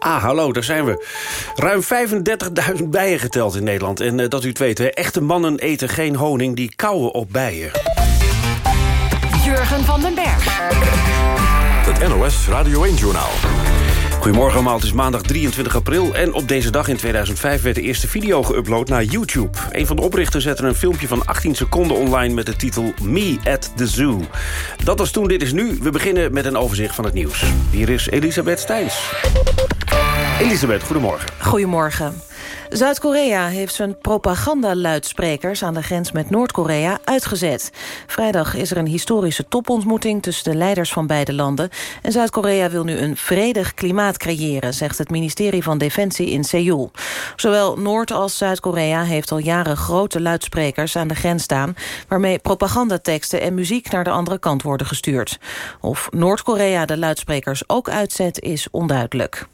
Ah, hallo, daar zijn we. Ruim 35.000 bijen geteld in Nederland. En uh, dat u het weet, hè, echte mannen eten geen honing, die kauwen op bijen. Jurgen van den Berg. Het NOS Radio 1-journaal. Goedemorgen allemaal, het is maandag 23 april... en op deze dag in 2005 werd de eerste video geüpload naar YouTube. Een van de oprichters zette een filmpje van 18 seconden online... met de titel Me at the Zoo. Dat was toen, dit is nu. We beginnen met een overzicht van het nieuws. Hier is Elisabeth Steins. Elisabeth, goedemorgen. Goedemorgen. Zuid-Korea heeft zijn propagandaluidsprekers aan de grens met Noord-Korea uitgezet. Vrijdag is er een historische topontmoeting tussen de leiders van beide landen. En Zuid-Korea wil nu een vredig klimaat creëren, zegt het ministerie van Defensie in Seoul. Zowel Noord- als Zuid-Korea heeft al jaren grote luidsprekers aan de grens staan, waarmee propagandateksten en muziek naar de andere kant worden gestuurd. Of Noord-Korea de luidsprekers ook uitzet is onduidelijk.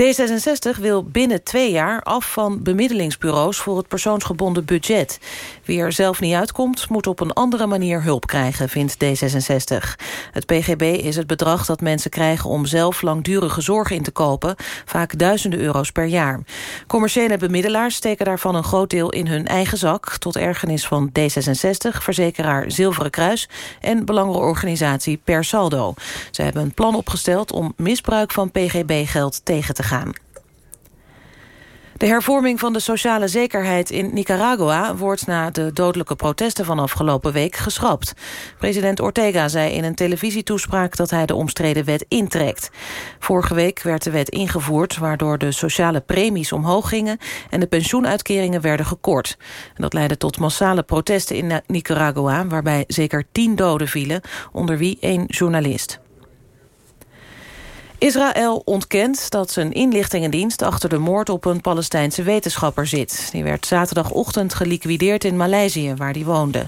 D66 wil binnen twee jaar af van bemiddelingsbureaus voor het persoonsgebonden budget. Wie er zelf niet uitkomt, moet op een andere manier hulp krijgen, vindt D66. Het PGB is het bedrag dat mensen krijgen om zelf langdurige zorg in te kopen, vaak duizenden euro's per jaar. Commerciële bemiddelaars steken daarvan een groot deel in hun eigen zak, tot ergernis van D66, verzekeraar Zilveren Kruis en belangenorganisatie Per Saldo. Ze hebben een plan opgesteld om misbruik van PGB-geld tegen te gaan. De hervorming van de sociale zekerheid in Nicaragua... wordt na de dodelijke protesten van afgelopen week geschrapt. President Ortega zei in een televisietoespraak... dat hij de omstreden wet intrekt. Vorige week werd de wet ingevoerd... waardoor de sociale premies omhoog gingen... en de pensioenuitkeringen werden gekort. En dat leidde tot massale protesten in Nicaragua... waarbij zeker tien doden vielen, onder wie één journalist. Israël ontkent dat zijn inlichtingendienst achter de moord op een Palestijnse wetenschapper zit. Die werd zaterdagochtend geliquideerd in Maleisië, waar die woonde.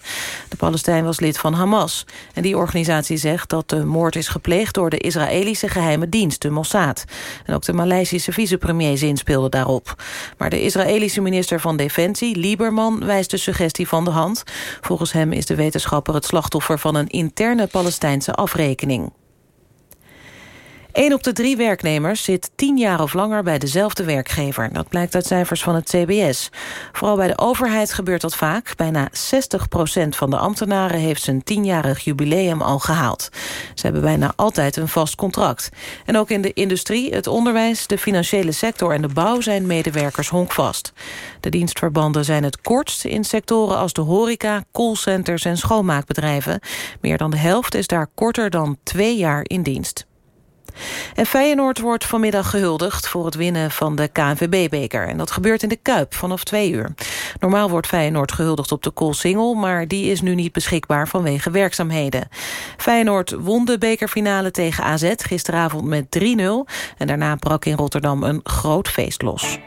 De Palestijn was lid van Hamas. En die organisatie zegt dat de moord is gepleegd door de Israëlische geheime dienst, de Mossad. En ook de Maleisische vicepremier zinspeelde daarop. Maar de Israëlische minister van Defensie, Lieberman, wijst de suggestie van de hand. Volgens hem is de wetenschapper het slachtoffer van een interne Palestijnse afrekening. Een op de drie werknemers zit tien jaar of langer bij dezelfde werkgever. Dat blijkt uit cijfers van het CBS. Vooral bij de overheid gebeurt dat vaak. Bijna 60% van de ambtenaren heeft zijn tienjarig jubileum al gehaald. Ze hebben bijna altijd een vast contract. En ook in de industrie, het onderwijs, de financiële sector en de bouw... zijn medewerkers honkvast. De dienstverbanden zijn het kortst in sectoren als de horeca, callcenters en schoonmaakbedrijven. Meer dan de helft is daar korter dan twee jaar in dienst. En Feyenoord wordt vanmiddag gehuldigd voor het winnen van de KNVB-beker. En dat gebeurt in de Kuip vanaf twee uur. Normaal wordt Feyenoord gehuldigd op de Koolsingel... maar die is nu niet beschikbaar vanwege werkzaamheden. Feyenoord won de bekerfinale tegen AZ gisteravond met 3-0. En daarna brak in Rotterdam een groot feest los.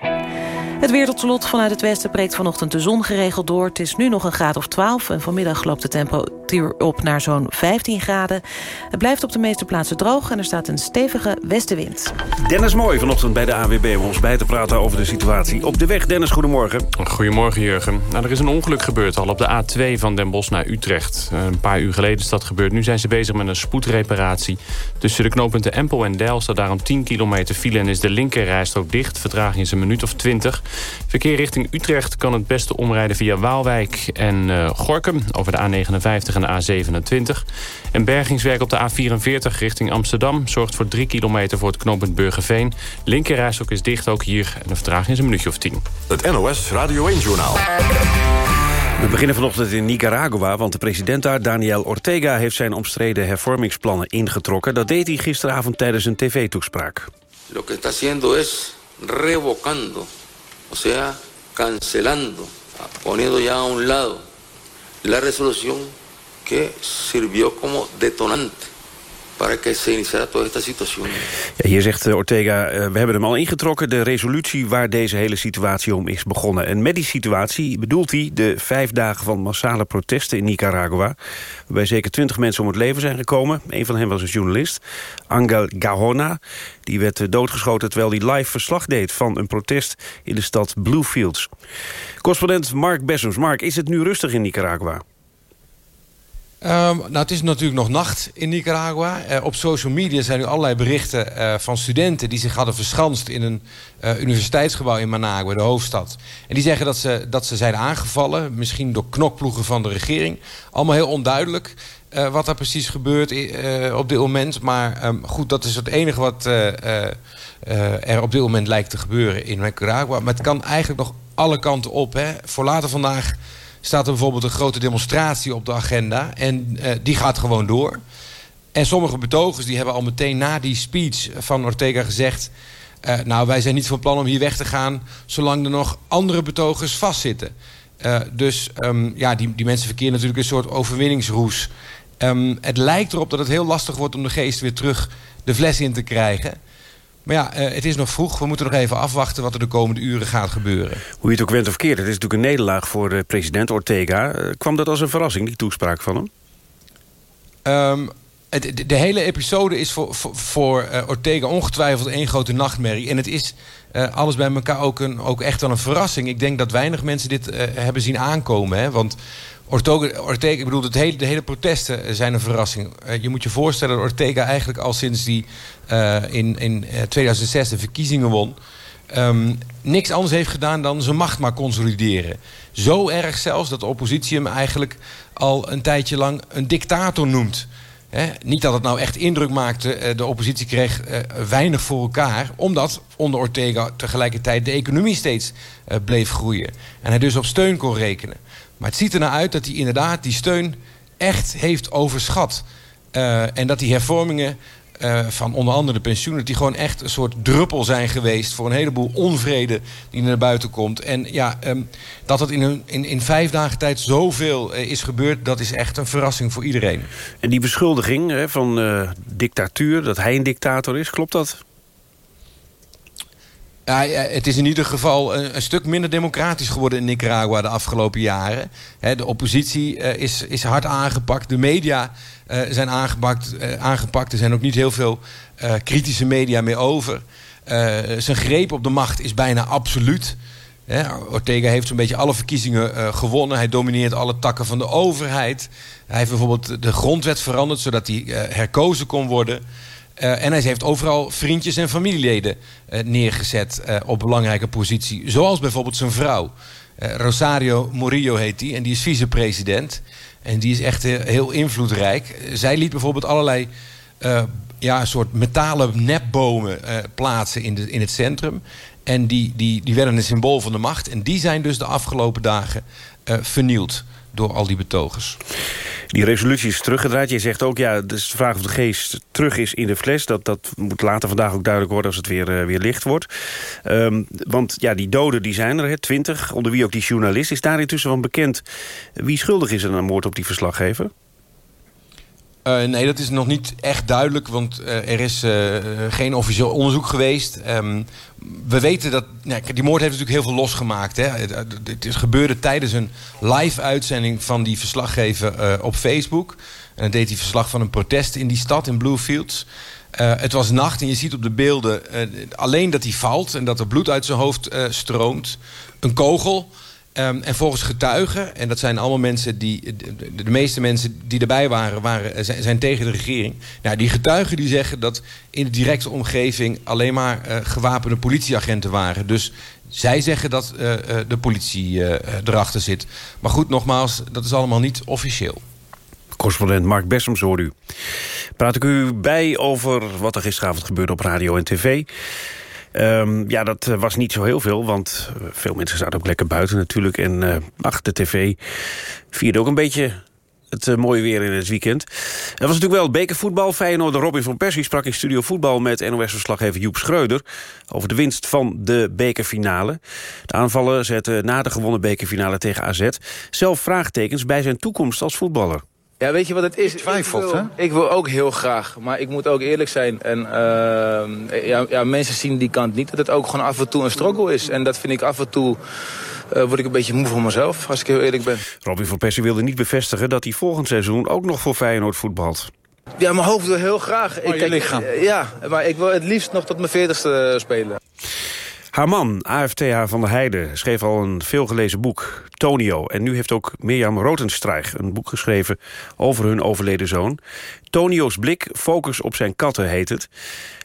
Het weer tot slot vanuit het westen breekt vanochtend de zon geregeld door. Het is nu nog een graad of 12 en vanmiddag loopt de temperatuur op naar zo'n 15 graden. Het blijft op de meeste plaatsen droog en er staat een stevige westenwind. Dennis Mooi vanochtend bij de AWB om ons bij te praten over de situatie op de weg. Dennis, goedemorgen. Goedemorgen Jurgen. Nou, er is een ongeluk gebeurd al op de A2 van Den Bosch naar Utrecht. Een paar uur geleden is dat gebeurd. Nu zijn ze bezig met een spoedreparatie. Tussen de knooppunten Empel en Deil staat daarom 10 kilometer file... en is de linkerrijstrook dicht. Vertraging is een minuut of 20. Verkeer richting Utrecht kan het beste omrijden via Waalwijk en uh, Gorkum... over de A59 en de A27. En bergingswerk op de A44 richting Amsterdam... zorgt voor 3 kilometer voor het knooppunt Burgerveen. Linkerrijstrook is dicht ook hier en de vertraging is een minuutje of 10. Het NOS Radio 1-journaal. We beginnen vanochtend in Nicaragua, want de president daar, Daniel Ortega... heeft zijn omstreden hervormingsplannen ingetrokken. Dat deed hij gisteravond tijdens een tv-toespraak. Lo que está haciendo es revocando o sea, cancelando, poniendo ya a un lado la resolución que sirvió como detonante para que hier zegt eh, Ortega, uh, we hebben hem al ingetrokken... de resolutie waar deze hele situatie om is begonnen. En met die situatie bedoelt hij de vijf dagen van massale protesten in Nicaragua... waarbij zeker twintig mensen om het leven zijn gekomen. Een van hen was een journalist, Angel Gahona. Die werd eh, doodgeschoten terwijl hij live verslag deed... van een protest in de stad Bluefields. Correspondent Mark Bessems. Mark, is het nu rustig in Nicaragua? Um, nou, het is natuurlijk nog nacht in Nicaragua. Uh, op social media zijn nu allerlei berichten uh, van studenten... die zich hadden verschanst in een uh, universiteitsgebouw in Managua, de hoofdstad. En die zeggen dat ze, dat ze zijn aangevallen. Misschien door knokploegen van de regering. Allemaal heel onduidelijk wat daar precies gebeurt op dit moment. Maar um, goed, dat is het enige wat er op dit moment lijkt te gebeuren in Nicaragua. Maar het kan eigenlijk nog alle kanten op. Hè. Voor later vandaag staat er bijvoorbeeld een grote demonstratie op de agenda. En uh, die gaat gewoon door. En sommige betogers die hebben al meteen na die speech van Ortega gezegd... Uh, nou, wij zijn niet van plan om hier weg te gaan... zolang er nog andere betogers vastzitten. Uh, dus um, ja, die, die mensen verkeren natuurlijk een soort overwinningsroes. Um, het lijkt erop dat het heel lastig wordt om de geest weer terug de fles in te krijgen... Maar ja, uh, het is nog vroeg. We moeten nog even afwachten wat er de komende uren gaat gebeuren. Hoe je het ook went of keert, het is natuurlijk een nederlaag voor uh, president Ortega. Uh, kwam dat als een verrassing, die toespraak van hem? Um, het, de, hele episode is voor, voor, voor Ortega ongetwijfeld één grote nachtmerrie. En het is alles bij elkaar ook, een, ook echt wel een verrassing. Ik denk dat weinig mensen dit hebben zien aankomen. Hè? Want Ortega, ik bedoel, hele, de hele protesten zijn een verrassing. Uh, je moet je voorstellen dat Ortega eigenlijk al sinds die uh, in, in 2006 de verkiezingen won... Um, niks anders heeft gedaan dan zijn macht maar consolideren. Zo erg zelfs dat de oppositie hem eigenlijk al een tijdje lang een dictator noemt. Niet dat het nou echt indruk maakte. De oppositie kreeg weinig voor elkaar. Omdat onder Ortega tegelijkertijd de economie steeds bleef groeien. En hij dus op steun kon rekenen. Maar het ziet er nou uit dat hij inderdaad die steun echt heeft overschat. Uh, en dat die hervormingen uh, van onder andere de pensioenen... die gewoon echt een soort druppel zijn geweest... voor een heleboel onvrede die naar buiten komt. En ja, um, dat het in, een, in, in vijf dagen tijd zoveel uh, is gebeurd... dat is echt een verrassing voor iedereen. En die beschuldiging hè, van uh, dictatuur, dat hij een dictator is, klopt dat? Ja, het is in ieder geval een, stuk minder democratisch geworden in Nicaragua de afgelopen jaren. De oppositie uh, is, is hard aangepakt. De media uh, zijn aangepakt, uh, aangepakt. Er zijn ook niet heel veel kritische media meer over. zijn greep op de macht is bijna absoluut. Ortega heeft zo'n beetje alle verkiezingen gewonnen. Hij domineert alle takken van de overheid. Hij heeft bijvoorbeeld de grondwet veranderd... zodat hij herkozen kon worden... Uh, en hij heeft overal vriendjes en familieleden uh, neergezet uh, op belangrijke positie. Zoals bijvoorbeeld zijn vrouw. Rosario Murillo heet die. En die is vicepresident. En die is echt heel invloedrijk. Zij liet bijvoorbeeld allerlei ja, soort metalen nepbomen plaatsen in, de, in het centrum. En die, die, die werden een symbool van de macht. En die zijn dus de afgelopen dagen vernield door al die betogers. Die resolutie is teruggedraaid. Je zegt ook, ja, dus de vraag of de geest terug is in de fles. Dat, dat moet later vandaag ook duidelijk worden als het weer, uh, weer licht wordt. Um, want ja, die doden die zijn er, twintig, onder wie ook die journalist. Is daar intussen van bekend wie schuldig is aan een moord op die verslaggever? Uh, nee, dat is nog niet echt duidelijk, want uh, er is uh, geen officieel onderzoek geweest. Um, we weten dat... Die moord heeft natuurlijk heel veel losgemaakt. Hè. Het, het, gebeurde tijdens een live-uitzending van die verslaggever op Facebook. En dan deed hij verslag van een protest in die stad, in Bluefields. het was nacht en je ziet op de beelden alleen dat hij valt... en dat er bloed uit zijn hoofd stroomt. Een kogel... Um, en volgens getuigen, en dat zijn allemaal mensen die... de, meeste mensen die erbij waren, waren zijn, zijn, tegen de regering. Nou, die getuigen die zeggen dat in de directe omgeving... alleen maar uh, gewapende politieagenten waren. Dus zij zeggen dat uh, de politie erachter zit. Maar goed, nogmaals, dat is allemaal niet officieel. Correspondent Mark Bessems hoor u. Praat ik u bij over wat er gisteravond gebeurde op radio en tv... Um, ja, dat was niet zo heel veel, want veel mensen zaten ook lekker buiten natuurlijk. En uh, ach, de tv vierde ook een beetje het mooie weer in het weekend. Er was natuurlijk wel bekervoetbal. Feyenoord de Robin van Persie sprak in Studio Voetbal... met NOS-verslaggever Joep Schreuder... over de winst van de bekerfinale. De aanvallen zetten na de gewonnen bekerfinale tegen AZ... zelf vraagtekens bij zijn toekomst als voetballer. Ja, weet je wat het is? Twijfelt, ik wil, hè? Ik wil ook heel graag, maar ik moet ook eerlijk zijn. En uh, ja, ja, mensen zien die kant niet. Dat het ook gewoon af en toe een struggle is. En dat vind ik af en toe... Uh, word ik een beetje moe van mezelf, als ik heel eerlijk ben. Robin van Persie wilde niet bevestigen dat hij volgend seizoen ook nog voor Feyenoord voetbalt. Ja, mijn hoofd wil heel graag. Maar ik, je lichaam. Ja, maar ik wil het liefst nog tot mijn veertigste spelen. Haar man, AFTH van der Heijden, schreef al een veelgelezen boek, Tonio. En nu heeft ook Mirjam Rotenstreich een boek geschreven over hun overleden zoon. Tonio's blik, focus op zijn katten heet het.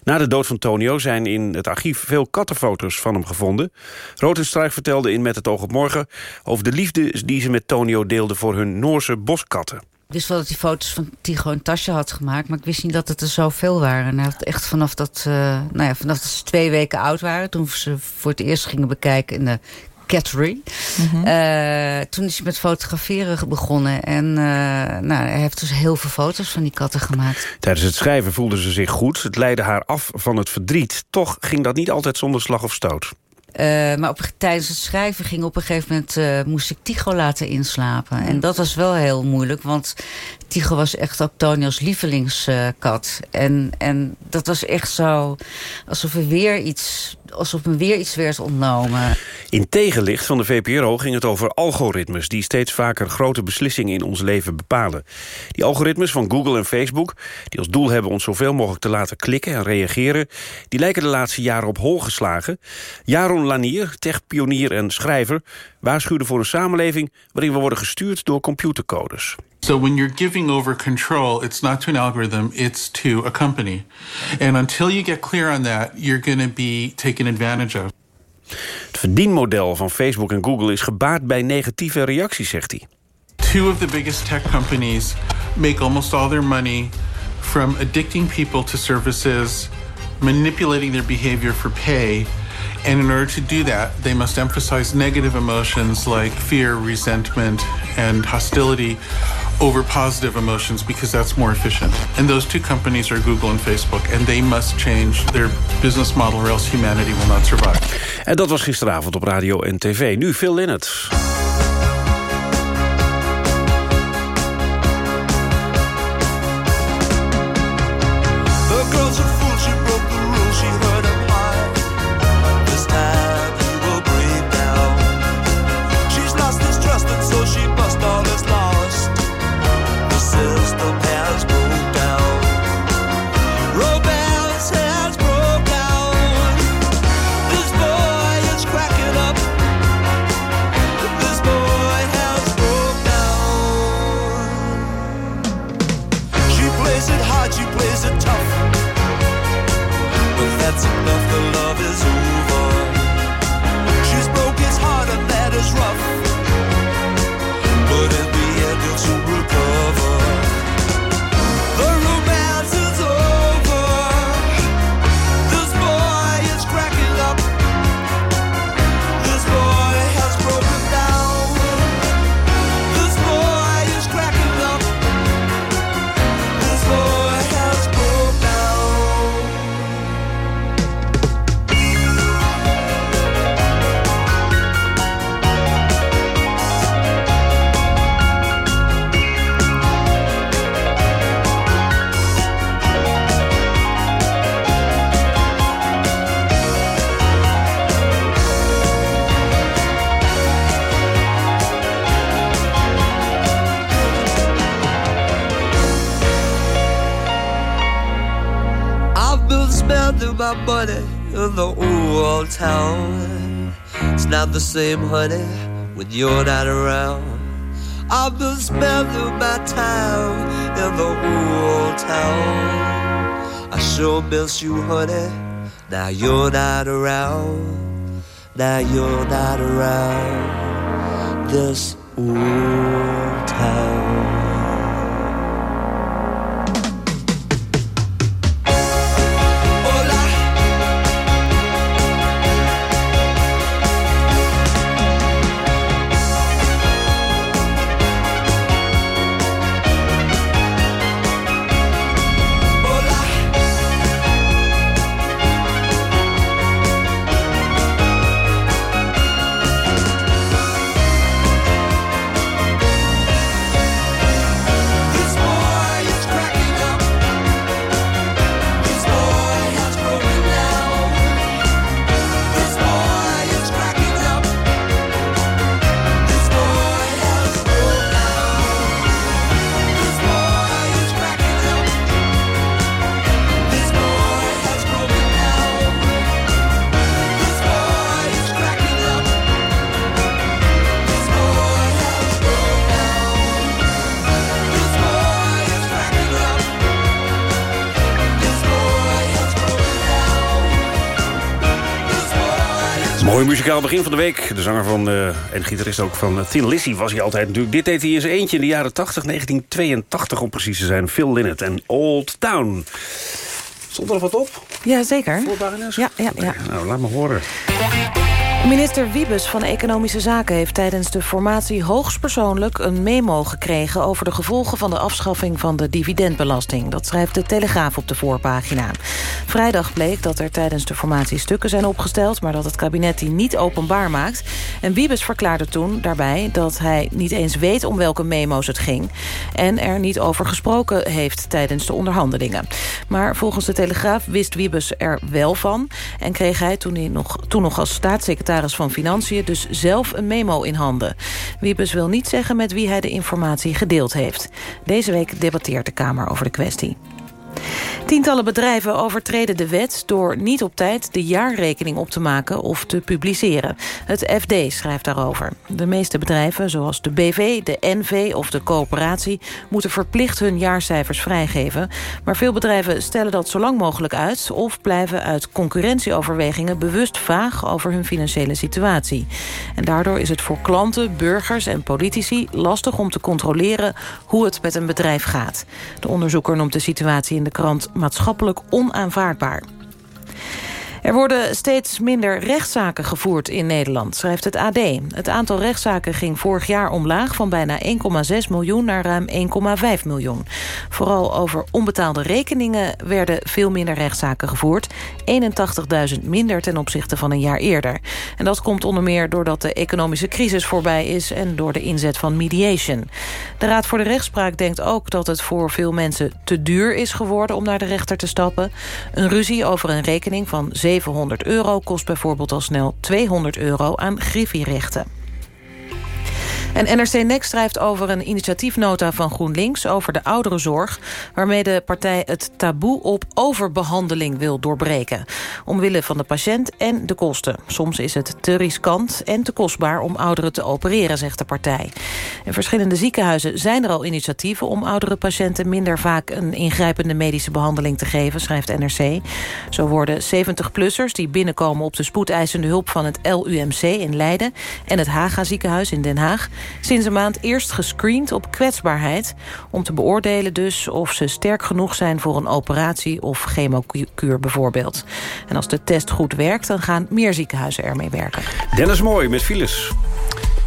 Na de dood van Tonio zijn in het archief veel kattenfoto's van hem gevonden. Rotenstreich vertelde in Met het oog op morgen... over de liefde die ze met Tonio deelde voor hun Noorse boskatten. Ik wist wel dat hij foto's van Tigo en Tasje had gemaakt... maar ik wist niet dat het er zoveel waren. En hij had echt vanaf dat, uh, nou ja, vanaf dat ze twee weken oud waren... toen ze voor het eerst gingen bekijken in de Cattery. Mm uh, toen is hij met fotograferen begonnen. En uh, nou, hij heeft dus heel veel foto's van die katten gemaakt. Tijdens het schrijven voelde ze zich goed. Het leidde haar af van het verdriet. Toch ging dat niet altijd zonder slag of stoot. Uh, maar op, tijdens het schrijven ging op een gegeven moment... Uh, moest ik Tigo laten inslapen. En dat was wel heel moeilijk, want Tigo was echt ook Toniels lievelingskat. en, en dat was echt zo alsof er weer iets alsof me weer iets werd ontnomen. In tegenlicht van de VPRO ging het over algoritmes... die steeds vaker grote beslissingen in ons leven bepalen. Die algoritmes van Google en Facebook... die als doel hebben ons zoveel mogelijk te laten klikken en reageren... die lijken de laatste jaren op hol geslagen. Jaron Lanier, techpionier en schrijver... waarschuwde voor een samenleving waarin we worden gestuurd door computercodes. So when you're giving over control, it's not to an algorithm, it's to a company. And until you get clear on that, you're going to be taken advantage of. Het verdienmodel van Facebook en Google is gebaat bij negatieve reacties, zegt hij. Two of the biggest tech companies make almost all their money from addicting people to services, manipulating their behavior for pay, and in order to do that, they must emphasize negative emotions like fear, resentment, and hostility over positive emotions because that's more efficient. And those two companies are Google and Facebook. And they must change their business model or else humanity will not survive. En dat was gisteravond op radio en tv. Nu Phil Linnet. the same, honey, when you're not around. I've been spending my time in the old town. I sure miss you, honey. Now you're not around. Now you're not around this old town. Mooi muzikaal begin van de week. De zanger van, uh, en gitarist ook van uh, Thin Lizzy was hij altijd natuurlijk. Dit deed hij in zijn eentje in de jaren 80, 1982 om precies te zijn. Phil Lynott en Old Town. Stond er nog wat op? Ja, zeker. Ja, ja, ja. Nou, laat me horen. Minister Wiebes van Economische Zaken heeft tijdens de formatie hoogstpersoonlijk een memo gekregen over de gevolgen van de afschaffing van de dividendbelasting. Dat schrijft de Telegraaf op de voorpagina. Vrijdag bleek dat er tijdens de formatie stukken zijn opgesteld, maar dat het kabinet die niet openbaar maakt. En Wiebes verklaarde toen daarbij dat hij niet eens weet om welke memo's het ging en er niet over gesproken heeft tijdens de onderhandelingen. Maar volgens de Telegraaf wist Wiebes er wel van en kreeg hij toen, nog, toen nog als staatssecretaris van Financiën dus zelf een memo in handen. Wiebes wil niet zeggen met wie hij de informatie gedeeld heeft. Deze week debatteert de Kamer over de kwestie. Tientallen bedrijven overtreden de wet door niet op tijd de jaarrekening op te maken of te publiceren. Het FD schrijft daarover. De meeste bedrijven, zoals de BV, de NV of de coöperatie, moeten verplicht hun jaarcijfers vrijgeven. Maar veel bedrijven stellen dat zo lang mogelijk uit of blijven uit concurrentieoverwegingen bewust vaag over hun financiële situatie. En daardoor is het voor klanten, burgers en politici lastig om te controleren hoe het met een bedrijf gaat. De onderzoeker noemt de situatie in de krant maatschappelijk onaanvaardbaar. Er worden steeds minder rechtszaken gevoerd in Nederland, schrijft het AD. Het aantal rechtszaken ging vorig jaar omlaag van bijna 1,6 miljoen naar ruim 1,5 miljoen. Vooral over onbetaalde rekeningen werden veel minder rechtszaken gevoerd. 81.000 minder ten opzichte van een jaar eerder. En dat komt onder meer doordat de economische crisis voorbij is... en door de inzet van mediation. De Raad voor de Rechtspraak denkt ook dat het voor veel mensen te duur is geworden... om naar de rechter te stappen. Een ruzie over een rekening van 700 euro kost bijvoorbeeld al snel 200 euro aan griffierechten. En NRC Next schrijft over een initiatiefnota van GroenLinks... over de ouderenzorg, waarmee de partij het taboe op overbehandeling wil doorbreken. Omwille van de patiënt en de kosten. Soms is het te riskant en te kostbaar om ouderen te opereren, zegt de partij. In verschillende ziekenhuizen zijn er al initiatieven... om oudere patiënten minder vaak een ingrijpende medische behandeling te geven, schrijft NRC. Zo worden 70-plussers die binnenkomen op de spoedeisende hulp van het LUMC in Leiden... en het Haga ziekenhuis in Den Haag sinds een maand eerst gescreend op kwetsbaarheid... om te beoordelen dus of ze sterk genoeg zijn voor een operatie... of chemokuur bijvoorbeeld. En als de test goed werkt, dan gaan meer ziekenhuizen ermee werken. Dennis Mooi met files.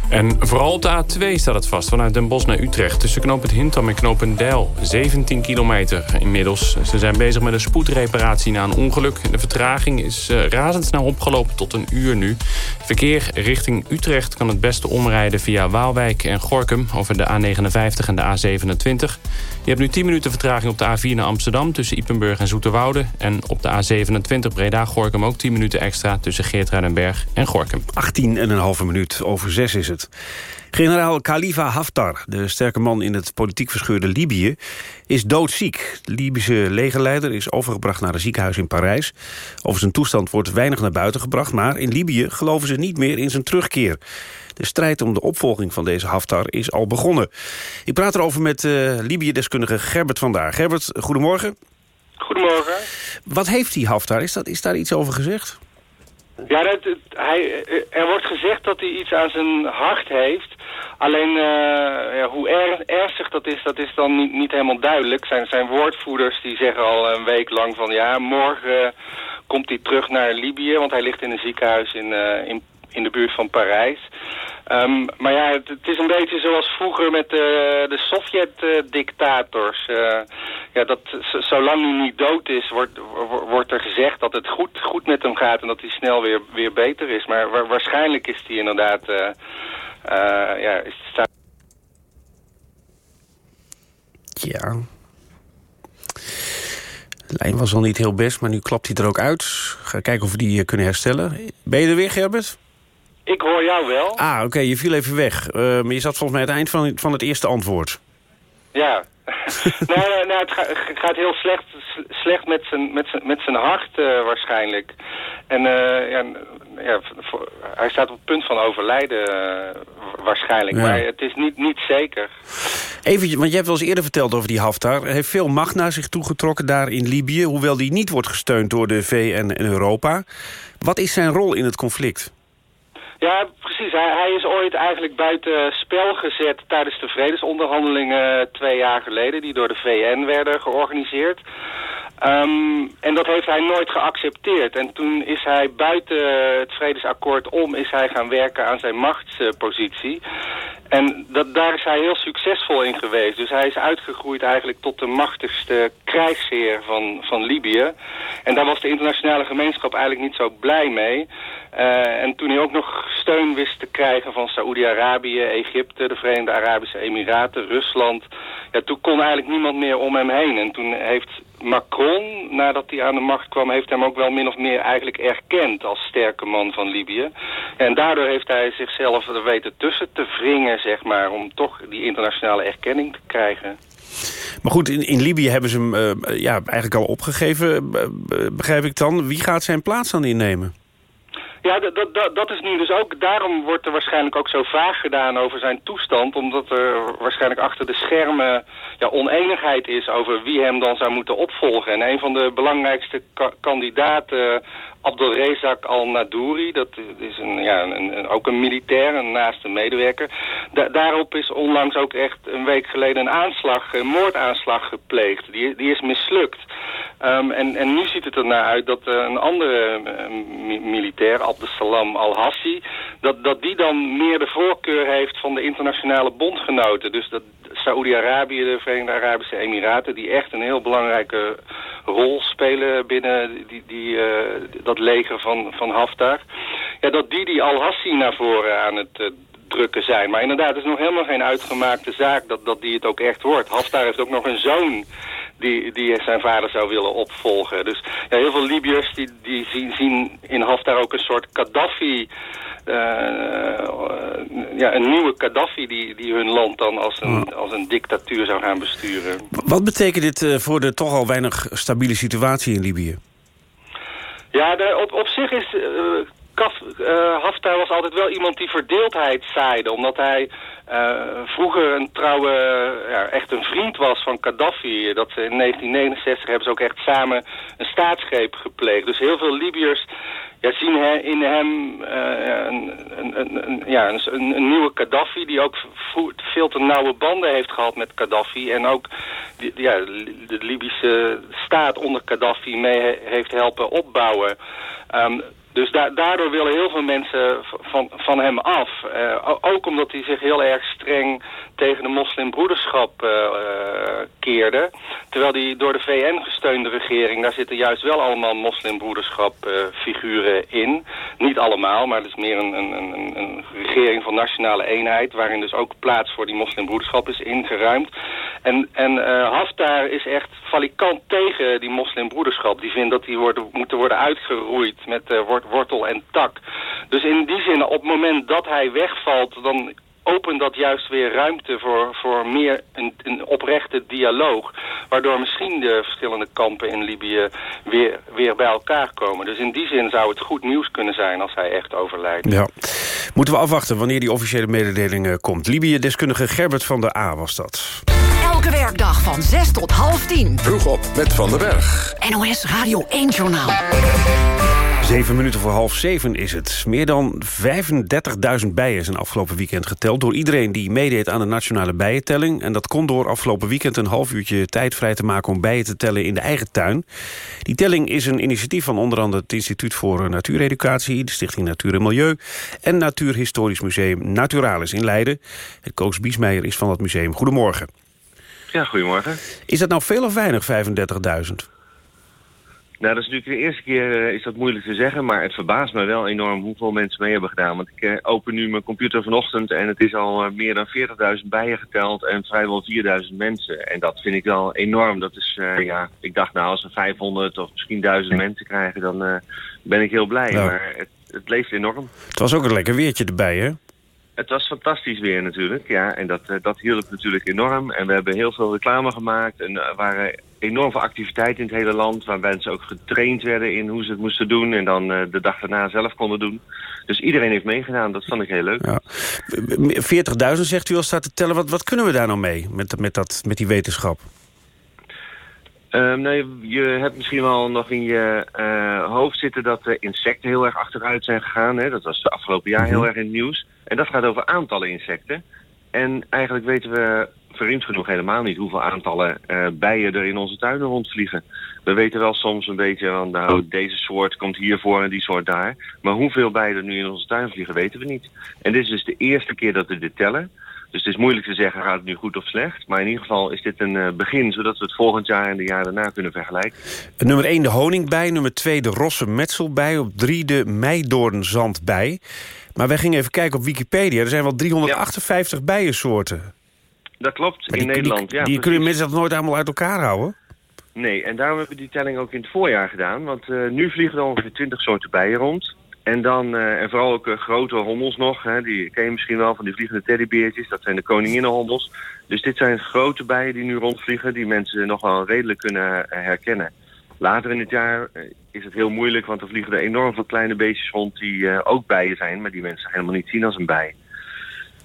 En vooral op de A2 staat het vast, vanuit Den Bosch naar Utrecht... tussen knooppunt Hintam en knooppunt Deil. 17 kilometer inmiddels. Ze zijn bezig met een spoedreparatie na een ongeluk. De vertraging is uh, razendsnel opgelopen tot een uur nu. Verkeer richting Utrecht kan het beste omrijden via Waalwijk en Gorkum... over de A59 en de A27. Je hebt nu 10 minuten vertraging op de A4 naar Amsterdam... tussen Ipenburg en Zoeterwoude. En op de A27 Breda-Gorkum ook 10 minuten extra... tussen Geertruidenberg en Gorkum. 18,5 minuut over 6 is het. Generaal Khalifa Haftar, de sterke man in het politiek verscheurde Libië... is doodziek. De Libische legerleider is overgebracht naar een ziekenhuis in Parijs. Over zijn toestand wordt weinig naar buiten gebracht... maar in Libië geloven ze niet meer in zijn terugkeer. De strijd om de opvolging van deze Haftar is al begonnen. Ik praat erover met uh, Libië-deskundige Gerbert vandaag. Gerbert, goedemorgen. Goedemorgen. Wat heeft die Haftar? Is, dat, is daar iets over gezegd? Ja, dat, hij, er wordt gezegd dat hij iets aan zijn hart heeft. Alleen uh, ja, hoe er, ernstig dat is, dat is dan niet, niet helemaal duidelijk. Zijn, zijn woordvoerders die zeggen al een week lang van... ja, morgen komt hij terug naar Libië, want hij ligt in een ziekenhuis in, uh, in in de buurt van Parijs. Um, maar ja, het, is een beetje zoals vroeger met de, de Sovjet-dictators. Uh, ja, dat zolang hij niet dood is, wordt, wordt er gezegd dat het goed, goed met hem gaat en dat hij snel weer, weer beter is. Maar wa waarschijnlijk is hij inderdaad... Uh, ja, staat... De lijn was al niet heel best, maar nu klapt hij er ook uit. Ga kijken of we die kunnen herstellen. Ben je er weer, Gerbert? Ik hoor jou wel. Ah, oké, je viel even weg. Uh, maar je zat volgens mij aan het eind van, van het eerste antwoord. Ja. nou, nou, het gaat heel slecht, slecht met zijn met zijn met zijn hart uh, waarschijnlijk. En uh, ja, ja, voor, hij staat op het punt van overlijden waarschijnlijk. Ja. Maar het is niet, niet zeker. Even, want je hebt wel eens eerder verteld over die Haftar. Hij heeft veel macht naar zich toegetrokken daar in Libië. Hoewel die niet wordt gesteund door de VN en Europa. Wat is zijn rol in het conflict? Ja, precies. Hij, hij, is ooit eigenlijk buiten spel gezet tijdens de vredesonderhandelingen twee jaar geleden, die door de VN werden georganiseerd. Um, en dat heeft hij nooit geaccepteerd. En toen is hij buiten het vredesakkoord om is hij gaan werken aan zijn machtspositie. En dat, daar is hij heel succesvol in geweest. Dus hij is uitgegroeid eigenlijk tot de machtigste krijgsheer van, van Libië. En daar was de internationale gemeenschap eigenlijk niet zo blij mee. Uh, en toen hij ook nog steun wist te krijgen van Saoedi-Arabië, Egypte, de Verenigde Arabische Emiraten, Rusland... Ja, toen kon eigenlijk niemand meer om hem heen. En toen heeft Macron, nadat hij aan de macht kwam, heeft hem ook wel min of meer eigenlijk erkend als sterke man van Libië. En daardoor heeft hij zichzelf er weten tussen te wringen, zeg maar, om toch die internationale erkenning te krijgen. Maar goed, in, in Libië hebben ze hem uh, ja, eigenlijk al opgegeven, begrijp ik dan. Wie gaat zijn plaats dan innemen? Ja, dat, dat, dat is nu dus ook... Daarom wordt er waarschijnlijk ook zo vaag gedaan over zijn toestand. Omdat er waarschijnlijk achter de schermen ja, oneenigheid is over wie hem dan zou moeten opvolgen. En een van de belangrijkste kandidaten Abdelrezak al-Nadouri, dat is een, ja, een, ook een militair, een naaste medewerker. daarop is onlangs ook echt een week geleden een aanslag, een moordaanslag gepleegd. Die, die is mislukt. Um, en, en nu ziet het er naar uit dat een andere uh, militair, Abdesalam al-Hassi, dat, dat die dan meer de voorkeur heeft van de internationale bondgenoten. Dus dat Saoedi-Arabië, de Verenigde Arabische Emiraten, die echt een heel belangrijke rol spelen binnen die, die, uh, dat leger van, van Haftar. Ja, dat die die al-Hassi naar voren aan het uh, drukken zijn. Maar inderdaad, het is nog helemaal geen uitgemaakte zaak dat, dat die het ook echt wordt. Haftar heeft ook nog een zoon die, die zijn vader zou willen opvolgen. Dus ja, heel veel Libiërs die, die zien, zien in Haftar ook een soort Gaddafi... Uh, ja, een nieuwe Gaddafi die, die hun land dan als een, als een dictatuur zou gaan besturen. Wat betekent dit uh, voor de toch al weinig stabiele situatie in Libië? Ja, op, op zich is... Uh, Kaf, Haftar was altijd wel iemand die verdeeldheid zaaide. Omdat hij uh, vroeger een trouwe, ja, echt een vriend was van Gaddafi. Dat in 1969 hebben ze ook echt samen een staatsgreep gepleegd. Dus heel veel Libiërs ja, zien in hem uh, een, een, ja, een, nieuwe Gaddafi... die ook veel te nauwe banden heeft gehad met Gaddafi... en ook ja, de Libische staat onder Gaddafi mee heeft helpen opbouwen... Um, dus da daardoor willen heel veel mensen van, van hem af. Uh, ook omdat hij zich heel erg streng tegen de moslimbroederschap uh, keerde. Terwijl die door de VN gesteunde regering, daar zitten juist wel allemaal moslimbroederschap figuren in. Niet allemaal, maar het is meer een, een, een, een, regering van nationale eenheid... waarin dus ook plaats voor die moslimbroederschap is ingeruimd. En, en Haftar is echt valikant tegen die moslimbroederschap. Die vindt dat die worden, moeten worden uitgeroeid met uh, wortel en tak. Dus in die zin, op het moment dat hij wegvalt... dan opent dat juist weer ruimte voor, voor meer een, een oprechte dialoog. Waardoor misschien de verschillende kampen in Libië weer, weer bij elkaar komen. Dus in die zin zou het goed nieuws kunnen zijn als hij echt overlijdt. Ja. Moeten we afwachten wanneer die officiële mededeling uh, komt. Libië-deskundige Gerbert van der A was dat. Elke werkdag van 6 tot half 10. Vroeg op met Van der Berg. NOS Radio 1 Journaal. Zeven minuten voor half zeven is het. Meer dan 35.000 bijen zijn afgelopen weekend geteld... door iedereen die meedeed aan de nationale bijentelling. En dat kon door afgelopen weekend een half uurtje tijd vrij te maken... om bijen te tellen in de eigen tuin. Die telling is een initiatief van onder andere het Instituut voor Natuureducatie... de Stichting Natuur en Milieu en Natuurhistorisch Museum Naturalis in Leiden. Het Koos Biesmeijer is van dat museum. Goedemorgen. Ja, goedemorgen. Is dat nou veel of weinig, 35.000? Nou, dat is natuurlijk de eerste keer uh, is dat moeilijk te zeggen, maar het verbaast me wel enorm hoeveel mensen mee hebben gedaan. Want ik uh, open nu mijn computer vanochtend en het is al uh, meer dan 40.000 bijen geteld en vrijwel 4.000 mensen. En dat vind ik wel enorm. Dat is, ja, ik dacht nou als we 500 of misschien 1000 mensen krijgen, dan ben ik heel blij. Maar het, het leeft enorm. Het was ook een lekker weertje erbij, hè? Het was fantastisch weer natuurlijk, ja. En dat, dat hielp natuurlijk enorm. En we hebben heel veel reclame gemaakt. En er waren enorm veel activiteiten in het hele land... waar mensen ook getraind werden in hoe ze het moesten doen... en dan uh, de dag daarna zelf konden doen. Dus iedereen heeft meegedaan, dat vond ik heel leuk. Ja. 40.000 zegt u al staat te tellen. Wat, wat kunnen we daar nou mee met, met, dat, met die wetenschap? Nee, je hebt misschien wel nog in je eh, hoofd zitten dat de insecten heel erg achteruit zijn gegaan. Hè? Dat was de afgelopen jaar heel Mhm. erg in het nieuws. En dat gaat over aantallen insecten. En eigenlijk weten we vreemd genoeg helemaal niet hoeveel aantallen eh, bijen er in onze tuinen rondvliegen. We weten wel soms een beetje van, nou, deze soort komt hier voor en die soort daar. Maar hoeveel bijen er nu in onze tuin vliegen, weten we niet. En dit is dus de eerste keer dat we dit tellen. Dus het is moeilijk te zeggen, gaat het nu goed of slecht. Maar in ieder geval is dit een eh, begin, zodat we het volgend jaar en de jaren daarna kunnen vergelijken. Nummer 1 de honingbij, nummer 2 de rosse metselbij... op 3 de meidoornzandbij. Maar wij gingen even kijken op Wikipedia. Er zijn wel 358 bijensoorten. Dat klopt, Maar in die, Nederland. Die, ja, die kunnen mensen dat nooit allemaal uit elkaar houden? Nee, en daarom hebben we die telling ook in het voorjaar gedaan. Want eh, nu vliegen er ongeveer 20 soorten bijen rond. En dan, eh, en vooral ook eh, grote hommels nog. Hè, die ken je misschien wel van die vliegende teddybeertjes. Dat zijn de koninginnenhommels. Dus dit zijn grote bijen die nu rondvliegen. Die mensen nog wel redelijk kunnen eh, herkennen. Later in het jaar is het heel moeilijk. Want er vliegen er enorm veel kleine beestjes rond die ook bijen zijn. Maar die mensen helemaal niet zien als een bij.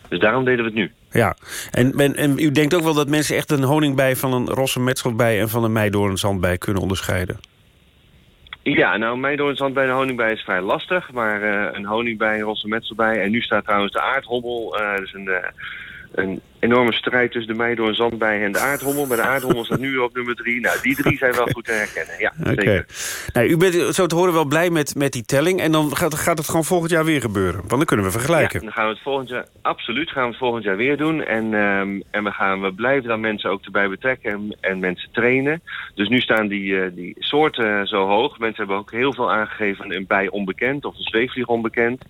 Dus daarom deden we het nu. Ja, en, en, en u denkt ook wel dat mensen echt een honingbij... van een rosse metselbij en van een meidoornzandbij kunnen onderscheiden? Ja, nou, meidoornzand bij de honingbij is vrij lastig. Maar eh, een honingbij, een rosse metselbij. En nu staat trouwens de aardhommel. eh dus een, eh, een enorme strijd tussen de meidoornzandbij en de aardhommel. Maar de aardhommel staat nu op nummer drie. Nou, die drie zijn wel goed te herkennen. Ja, Oké. zeker. Nou, u bent zo te horen wel blij met, met die telling... en dan gaat, gaat het gewoon volgend jaar weer gebeuren. Want dan kunnen we vergelijken. Ja, dan gaan we het volgend jaar, absoluut gaan we het volgend jaar weer doen. En, ehm, en we, gaan, we blijven dan mensen ook erbij betrekken en, en mensen trainen. Dus nu staan die, eh, die soorten zo hoog. Mensen hebben ook heel veel aangegeven een bij onbekend of een zweefvlieg onbekend.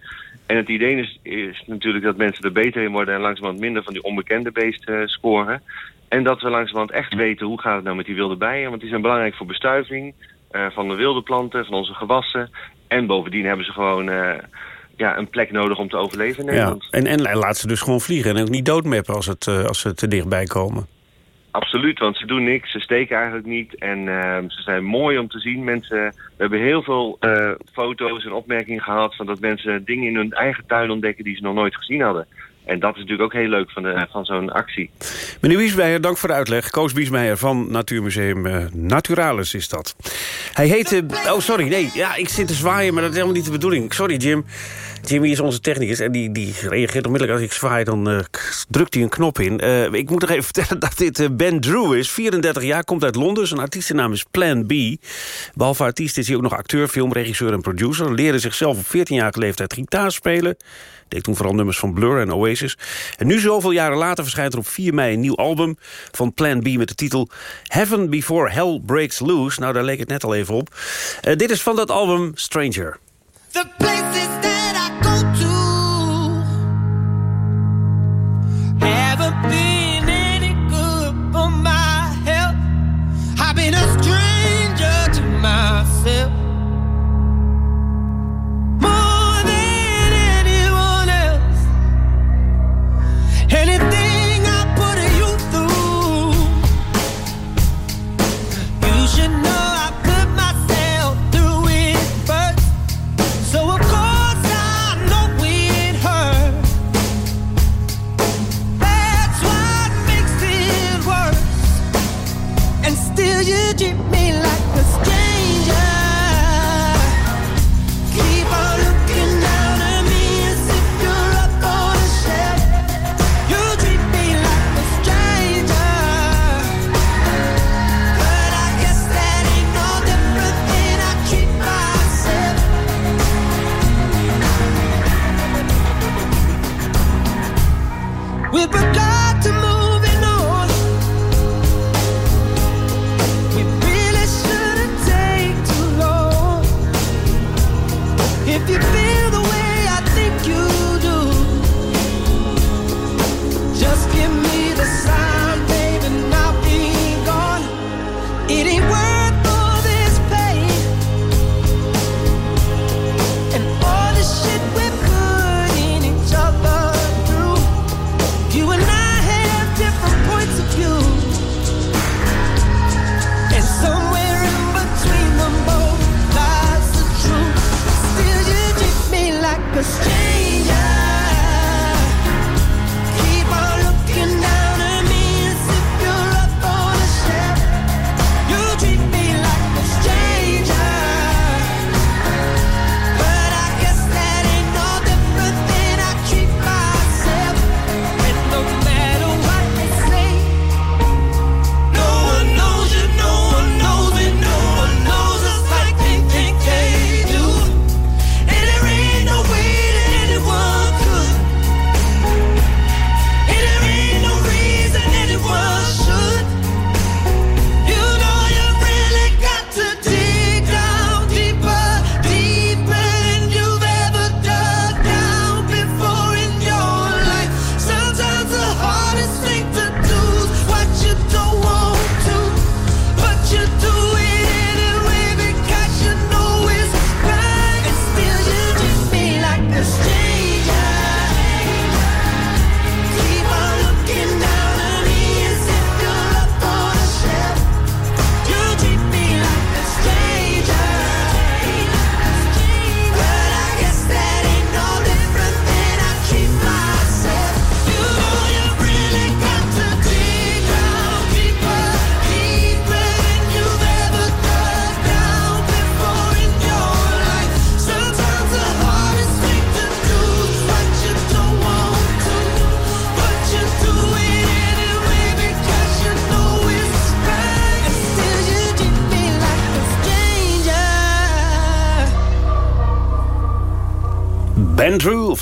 En het idee is, is natuurlijk dat mensen er beter in worden en langzamerhand minder van die onbekende beesten eh, scoren. En dat we langzamerhand echt weten hoe gaat het nou met die wilde bijen. Want die zijn belangrijk voor bestuiving eh, van de wilde planten, van onze gewassen. En bovendien hebben ze gewoon eh, ja, een plek nodig om te overleven in Ja, Nederland. en, en laat ze dus gewoon vliegen en ook niet doodmappen als, het, als ze te dichtbij komen. Absoluut, want ze doen niks, ze steken eigenlijk niet en ehm, ze zijn mooi om te zien. Mensen, we hebben heel veel eh, foto's en opmerkingen gehad van dat mensen dingen in hun eigen tuin ontdekken die ze nog nooit gezien hadden. En dat is natuurlijk ook heel leuk van, van zo'n actie. Meneer Wiesmeijer, dank voor de uitleg. Koos Wiesmeijer van Natuurmuseum eh, Naturalis is dat. Hij heet... oh, sorry, nee. Ja, ik zit te zwaaien, maar dat is helemaal niet de bedoeling. Sorry, Jim. Jimmy is onze technicus en die, die reageert onmiddellijk als ik zwaai. Dan eh, drukt hij een knop in. Eh, ik moet nog even vertellen dat dit Ben Drew is. 34 jaar, komt uit Londen. Zijn artiestennaam is Plan B. Behalve artiest is hij ook nog acteur, filmregisseur en producer. Leerde zichzelf op 14-jarige leeftijd gitaar spelen. Deed toen vooral nummers van Blur en Oasis. En nu zoveel jaren later verschijnt er op 4 mei een nieuw album van Plan B met de titel Heaven Before Hell Breaks Loose. Nou, daar leek het net al even op. Eh, dit is van dat album Stranger. The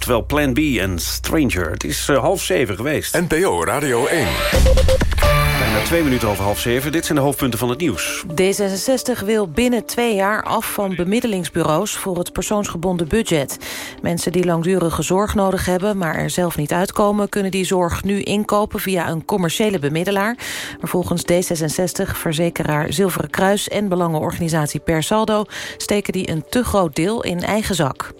oftewel Plan B en Stranger. Het is eh, half zeven geweest. NPO Radio 1. Bijna twee minuten over half zeven. Dit zijn de hoofdpunten van het nieuws. D66 wil binnen twee jaar af van bemiddelingsbureaus voor het persoonsgebonden budget. Mensen die langdurige zorg nodig hebben, maar er zelf niet uitkomen... kunnen die zorg nu inkopen via een commerciële bemiddelaar. Maar volgens D66, verzekeraar Zilveren Kruis... en belangenorganisatie Per Saldo steken die een te groot deel in eigen zak.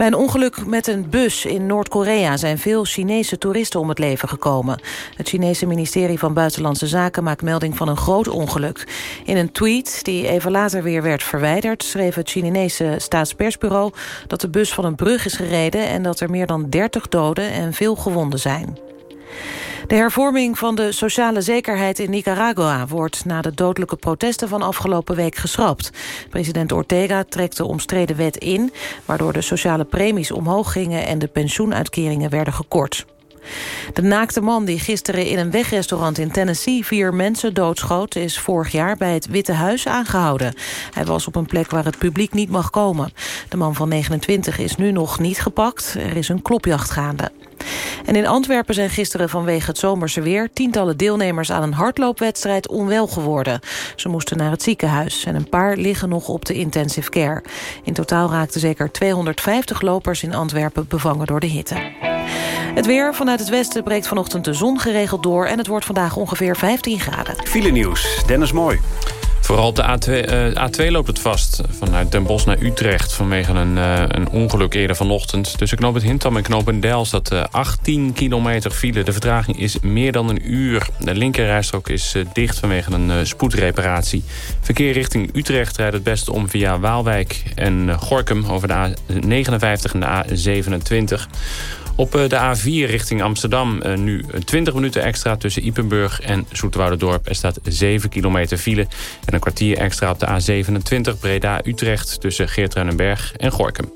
Bij een ongeluk met een bus in Noord-Korea zijn veel Chinese toeristen om het leven gekomen. Het Chinese ministerie van Buitenlandse Zaken maakt melding van een groot ongeluk. In een tweet, die even later weer werd verwijderd, schreef het Chinese staatspersbureau dat de bus van een brug is gereden en dat er meer dan 30 doden en veel gewonden zijn. De hervorming van de sociale zekerheid in Nicaragua... wordt na de dodelijke protesten van afgelopen week geschrapt. President Ortega trekt de omstreden wet in... waardoor de sociale premies omhoog gingen... en de pensioenuitkeringen werden gekort. De naakte man die gisteren in een wegrestaurant in Tennessee... vier mensen doodschoot, is vorig jaar bij het Witte Huis aangehouden. Hij was op een plek waar het publiek niet mag komen. De man van 29 is nu nog niet gepakt. Er is een klopjacht gaande. En in Antwerpen zijn gisteren vanwege het zomerse weer... tientallen deelnemers aan een hardloopwedstrijd onwel geworden. Ze moesten naar het ziekenhuis en een paar liggen nog op de intensive care. In totaal raakten zeker 250 lopers in Antwerpen bevangen door de hitte. Het weer vanuit het westen breekt vanochtend de zon geregeld door... en het wordt vandaag ongeveer 15 graden. File nieuws, Dennis Mooi. Vooral op de A2, eh, A2 loopt het vast. Vanuit Den Bosch naar Utrecht vanwege een, eh, een ongeluk eerder vanochtend. Tussen knoop het Hintam en knoop het Del staat eh, 18 kilometer file. De vertraging is meer dan een uur. De linkerrijstrook is dicht vanwege een spoedreparatie. Verkeer richting Utrecht rijdt het beste om via Waalwijk en Gorkum... over de A59 en de A27. Op eh, de A4 richting Amsterdam eh, nu 20 minuten extra tussen Ipenburg en Zoeterwouderdorp. Er staat 7 kilometer file en een kwartier extra op de A27 Breda-Utrecht tussen Geertruidenberg en Gorkum.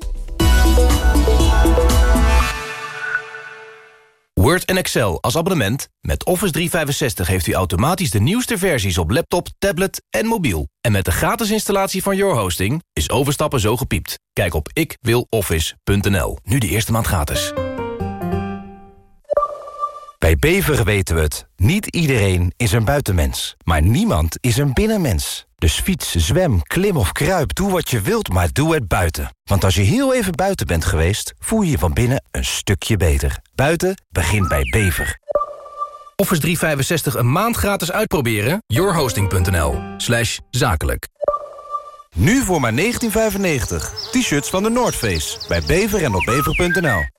Word en Excel als abonnement. Met Office 365 heeft u automatisch de nieuwste versies op laptop, tablet en mobiel. En met de gratis installatie van Your Hosting is overstappen zo gepiept. Kijk op ikwiloffice.nl. Nu de eerste maand gratis. Bij Bever weten we het. Niet iedereen is een buitenmens. Maar niemand is een binnenmens. Dus fiets, zwem, klim of kruip, doe wat je wilt, maar doe het buiten. Want als je heel even buiten bent geweest, voel je je van binnen een stukje beter. Buiten begint bij Bever. Office 365 een maand gratis uitproberen? yourhosting.nl slash zakelijk. Nu voor maar 19,95. T-shirts van de Noordface. Bij Bever en op bever.nl.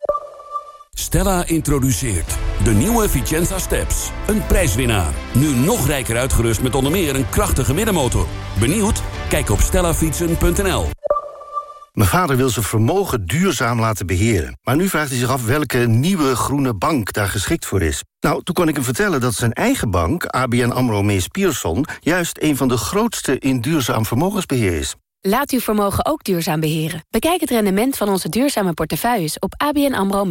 Stella introduceert de nieuwe Vicenza Steps. Een prijswinnaar. Nu nog rijker uitgerust met onder meer een krachtige middenmotor. Benieuwd? Kijk op stellafietsen.nl. Mijn vader wil zijn vermogen duurzaam laten beheren. Maar nu vraagt hij zich af welke nieuwe groene bank daar geschikt voor is. Nou, toen kon ik hem vertellen dat zijn eigen bank, ABN AMRO Mees Pierson... juist een van de grootste in duurzaam vermogensbeheer is. Laat uw vermogen ook duurzaam beheren. Bekijk het rendement van onze duurzame portefeuilles op abnamro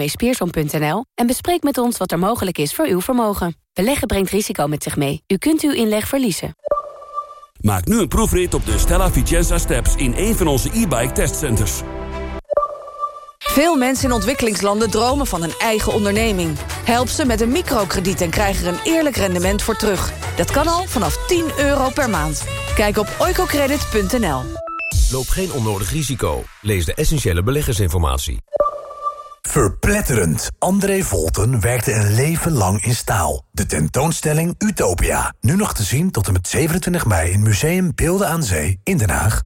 en bespreek met ons wat er mogelijk is voor uw vermogen. Beleggen brengt risico met zich mee. U kunt uw inleg verliezen. Maak nu een proefrit op de Stella Vicenza Steps in een van onze e-bike testcenters. Veel mensen in ontwikkelingslanden dromen van een eigen onderneming. Help ze met een microkrediet en krijg er een eerlijk rendement voor terug. Dat kan al vanaf 10 euro per maand. Kijk op oicocredit.nl. Loop geen onnodig risico. Lees de essentiële beleggersinformatie. Verpletterend. André Volten werkte een leven lang in staal. De tentoonstelling Utopia. Nu nog te zien tot en met 27 mei in Museum Beelden aan Zee in Den Haag.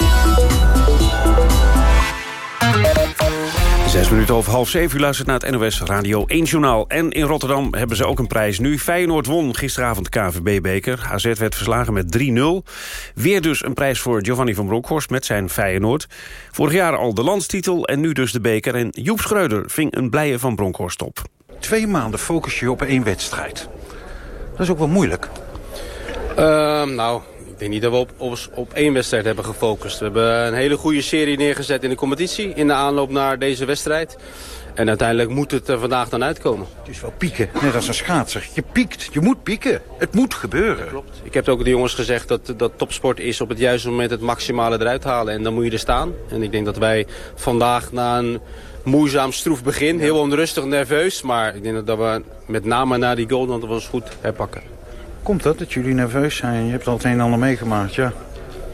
Zes minuten over half zeven. U luistert naar het NOS Radio 1 Journaal. En in Rotterdam hebben ze ook een prijs nu. Feyenoord won gisteravond de KVB-beker. AZ werd verslagen met 3-0. Weer dus een prijs voor Giovanni van Bronckhorst met zijn Feyenoord. Vorig jaar al de landstitel en nu dus de beker. En Joep Schreuder ving een blije van Bronkhorst op. Twee maanden focus je op één wedstrijd. Dat is ook wel moeilijk. Ehm, nou, ik denk niet dat we op, op, op één wedstrijd hebben gefocust. We hebben een hele goede serie neergezet in de competitie. In de aanloop naar deze wedstrijd. En uiteindelijk moet het er vandaag dan uitkomen. Het is wel pieken, net als een schaatser. Je piekt, je moet pieken. Het moet gebeuren. Klopt. Ik heb ook de jongens gezegd dat, dat topsport is op het juiste moment het maximale eruit halen. En dan moet je er staan. En ik denk dat wij vandaag na een moeizaam, stroef begin. Heel onrustig, nerveus. Maar ik denk dat we met name na die goal dat we ons goed herpakken. Komt dat, dat jullie nerveus zijn? Je hebt al het een en ander meegemaakt, ja.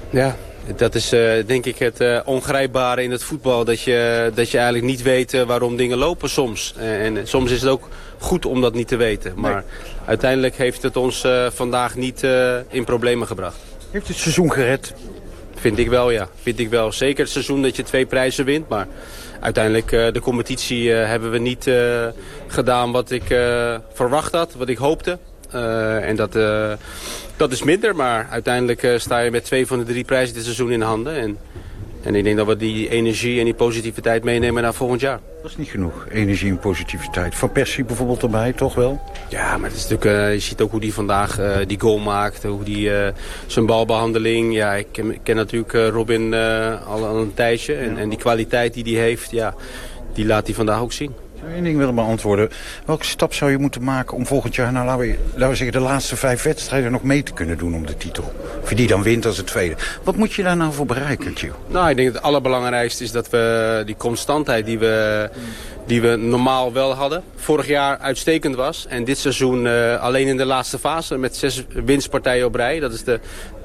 Ja, dat is eh, denk ik het eh, ongrijpbare in het voetbal. Dat je, dat je eigenlijk niet weet eh, waarom dingen lopen soms. En, en soms is het ook goed om dat niet te weten. Maar uiteindelijk heeft het ons vandaag niet in problemen gebracht. Heeft het seizoen gered? Vind ik wel, ja. Vind ik wel. Zeker het seizoen dat je twee prijzen wint. Maar uiteindelijk de competitie hebben we niet gedaan wat ik verwacht had. Wat ik hoopte. Eh, en dat, eh, dat is minder. Maar uiteindelijk eh, sta je met twee van de drie prijzen dit seizoen in handen. En, en ik denk dat we die energie en die positiviteit meenemen naar volgend jaar. Dat is niet genoeg, energie en positiviteit. Van Persie bijvoorbeeld erbij, toch wel? Ja, maar het is natuurlijk, je ziet ook hoe die vandaag die goal maakt. Hoe die zijn balbehandeling. Ja, ik ken, ik ken natuurlijk Robin al, al een tijdje. En, en die kwaliteit die hij heeft, ja, die laat hij vandaag ook zien. Één ding willen beantwoorden? Welke stap zou je moeten maken om volgend jaar, nou, laten, we, zeggen, de laatste vijf wedstrijden nog mee te kunnen doen om de titel? Of je die dan wint als het tweede. Wat moet je daar nou voor bereiken, Tjo? Nou, ik denk dat het allerbelangrijkste is dat we die constantheid die we, die we normaal wel hadden. Vorig jaar uitstekend was. En dit seizoen eh, alleen in de laatste fase met zes winstpartijen op rij. Dat is de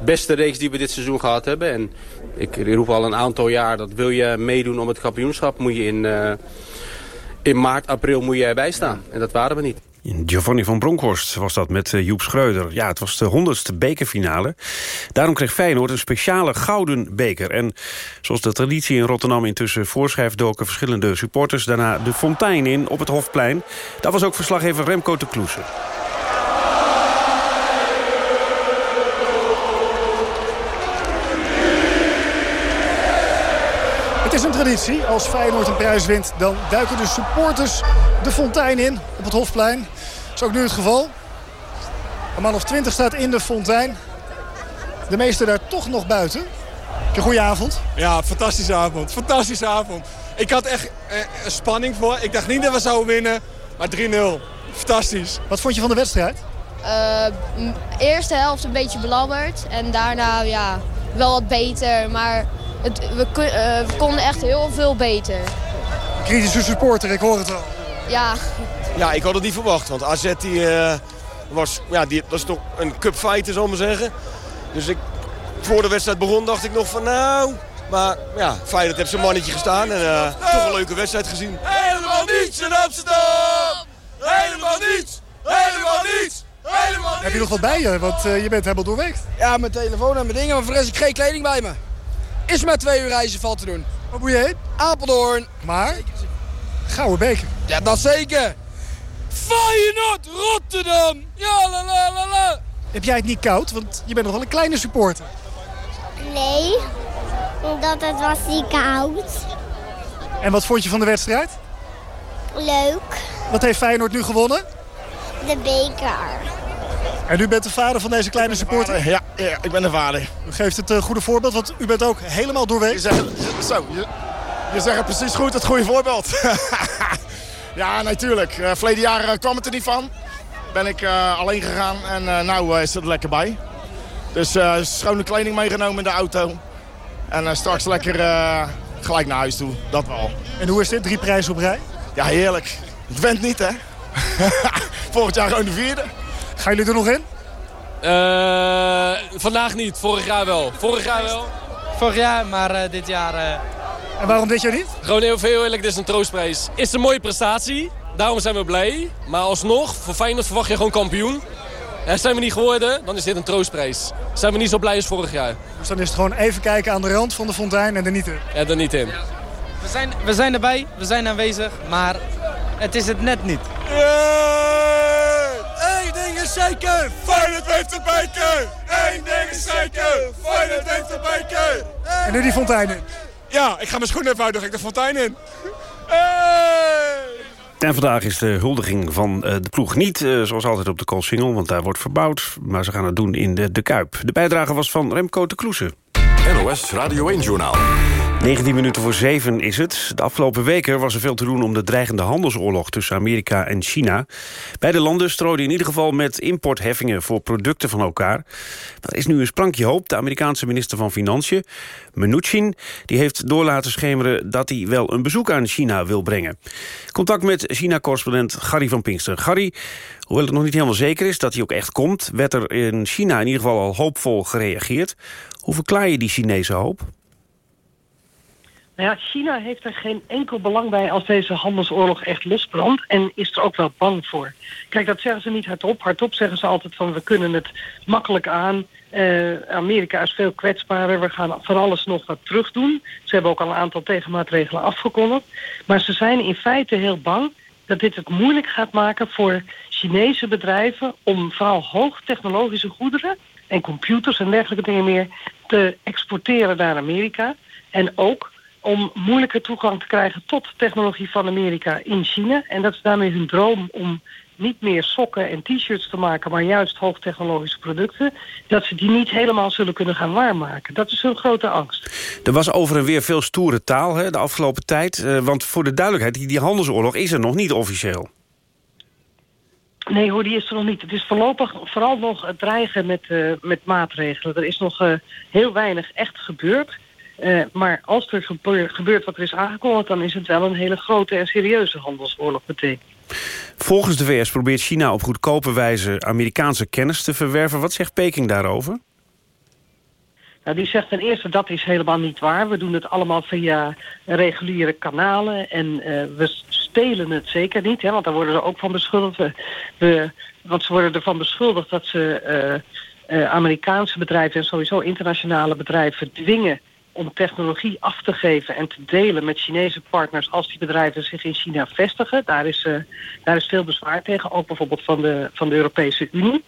beste reeks die we dit seizoen gehad hebben. En ik roep al een aantal jaar dat wil je meedoen om het kampioenschap moet je in, eh, in maart, april moet je erbij staan. En dat waren we niet. Giovanni van Bronckhorst was dat met eh, Joep Schreuder. Ja, het was de honderdste bekerfinale. Daarom kreeg Feyenoord een speciale gouden beker. En zoals de traditie in Rotterdam intussen voorschrijft... doken verschillende supporters daarna de fontein in op het Hofplein. Daar was ook verslaggever Remco de Kloesen. Het is een traditie. Als Feyenoord een prijs wint, dan duiken de supporters de fontein in op het Hofplein. Dat is ook nu het geval. Een man of twintig staat in de fontein. De meeste daar toch nog buiten. Heb je een goede avond? Ja, fantastische avond. Fantastische avond. Ik had echt eh, spanning voor. Ik dacht niet dat we zouden winnen. Maar 3-0. Fantastisch. Wat vond je van de wedstrijd? Eh, m- eerste helft een beetje belabberd. En daarna ja, wel wat beter. Maar het, we, eh, we konden echt heel veel beter. Kritische supporter, ik hoor het al. Ja, Ja, ik had het niet verwacht. Want AZ die, eh, was, ja, die, dat is toch een cupfighter, zal ik maar zeggen. Dus ik, voor de wedstrijd begon dacht ik nog van nou... Maar ja, Feyenoord heeft zijn mannetje gestaan. En eh, toch een leuke wedstrijd gezien. Helemaal niets in Amsterdam! Helemaal niets! Helemaal niets! Helemaal Heb je nog wat bij je? Want je bent helemaal doorweekt. Ja, mijn telefoon en mijn dingen, maar voor de rest heb ik geen kleding bij me. Is maar twee uur reizen valt te doen. Wat moet je heen? Apeldoorn. Maar? Gouden beker. Ja, dat zeker. Feyenoord Rotterdam. Ja, la la la la. Heb jij het niet koud? Want je bent nog wel een kleine supporter. Nee, omdat het was niet koud. En wat vond je van de wedstrijd? Leuk. Wat heeft Feyenoord nu gewonnen? De beker. En u bent de vader van deze kleine supporter? Ja, ja ik ben de vader. U geeft het eh, goede voorbeeld, want u bent ook helemaal doorweekt. Zo, je, je zegt het precies goed, het goede voorbeeld. ja, natuurlijk. Uh, verleden jaar eh, kwam het er niet van. Ben ik alleen gegaan en nou is het er lekker bij. Dus schone kleding meegenomen in de auto. En straks lekker gelijk naar huis toe, dat wel. En hoe is dit? Drie prijzen op rij? Ja, heerlijk. Het went niet, hè? Volgend jaar gewoon de vierde. Gaan jullie er nog in? Eh, vandaag niet, vorig jaar wel. Vorig jaar wel. Vorig jaar, maar eh, dit jaar... eh, En waarom dit jaar niet? Gewoon heel veel eerlijk, dit is een troostprijs. Is een mooie prestatie, daarom zijn we blij. Maar alsnog, voor Feyenoord verwacht je gewoon kampioen. En zijn we niet geworden, dan is dit een troostprijs. Zijn we niet zo blij als vorig jaar. Dus dan is het gewoon even kijken aan de rand van de fontein en er niet in. En er niet in. we, zijn, we zijn erbij, we zijn aanwezig, maar het is het net niet. Is zeker, Feyenoord heeft de beker! Eén ding is zeker, Feyenoord heeft de beker! En nu die fontein in. Ja, ik ga mijn schoenen even uit, dan ga ik de fontein in. En vandaag is de huldiging van eh, de ploeg niet eh, zoals altijd op de Koolsingel... want daar wordt verbouwd, maar ze gaan het doen in de, de Kuip. De bijdrage was van Remco de Kloesen. NOS Radio 1-journaal. 19 minuten voor 7 is het. De afgelopen weken was er veel te doen om de dreigende handelsoorlog tussen Amerika en China. Beide landen strooiden in ieder geval met importheffingen voor producten van elkaar. Er is nu een sprankje hoop. De Amerikaanse minister van Financiën, Mnuchin, die heeft door laten schemeren dat hij wel een bezoek aan China wil brengen. Contact met China-correspondent Gary van Pinkster. Gary, hoewel het nog niet helemaal zeker is dat hij ook echt komt, werd er in China in ieder geval al hoopvol gereageerd. Hoe verklaar je die Chinese hoop? Nou ja, China heeft er geen enkel belang bij als deze handelsoorlog echt losbrandt en is er ook wel bang voor. Kijk, dat zeggen ze niet hardop. Hardop zeggen ze altijd van we kunnen het makkelijk aan. Eh, Amerika is veel kwetsbaarder. We gaan van alles nog wat terug doen. Ze hebben ook al een aantal tegenmaatregelen afgekondigd. Maar ze zijn in feite heel bang dat dit het moeilijk gaat maken voor Chinese bedrijven om vooral hoogtechnologische goederen en computers en dergelijke dingen meer te exporteren naar Amerika. En ook om moeilijker toegang te krijgen tot technologie van Amerika in China. En dat is daarmee hun droom om niet meer sokken en t-shirts te maken, maar juist hoogtechnologische producten, dat ze die niet helemaal zullen kunnen gaan waarmaken. Dat is hun grote angst. Er was over en weer veel stoere taal hè, de afgelopen tijd. Eh, want voor de duidelijkheid, die, die handelsoorlog is er nog niet officieel. Nee hoor, die is er nog niet. Het is voorlopig vooral nog het dreigen met, eh, met maatregelen. Er is nog eh, heel weinig echt gebeurd. Eh, maar als er gebe- gebeurt wat er is aangekondigd... dan is het wel een hele grote en serieuze handelsoorlog meteen. Volgens de VS probeert China op goedkope wijze Amerikaanse kennis te verwerven. Wat zegt Peking daarover? Nou, die zegt ten eerste dat is helemaal niet waar. We doen het allemaal via reguliere kanalen en eh, we stelen het zeker niet. Hè, want daar worden ze ook van beschuldigd. We, we- want ze worden ervan beschuldigd dat ze eh, Amerikaanse bedrijven en sowieso internationale bedrijven dwingen om technologie af te geven en te delen met Chinese partners als die bedrijven zich in China vestigen. Daar is, eh, daar is veel bezwaar tegen, ook bijvoorbeeld van de, van de Europese Unie.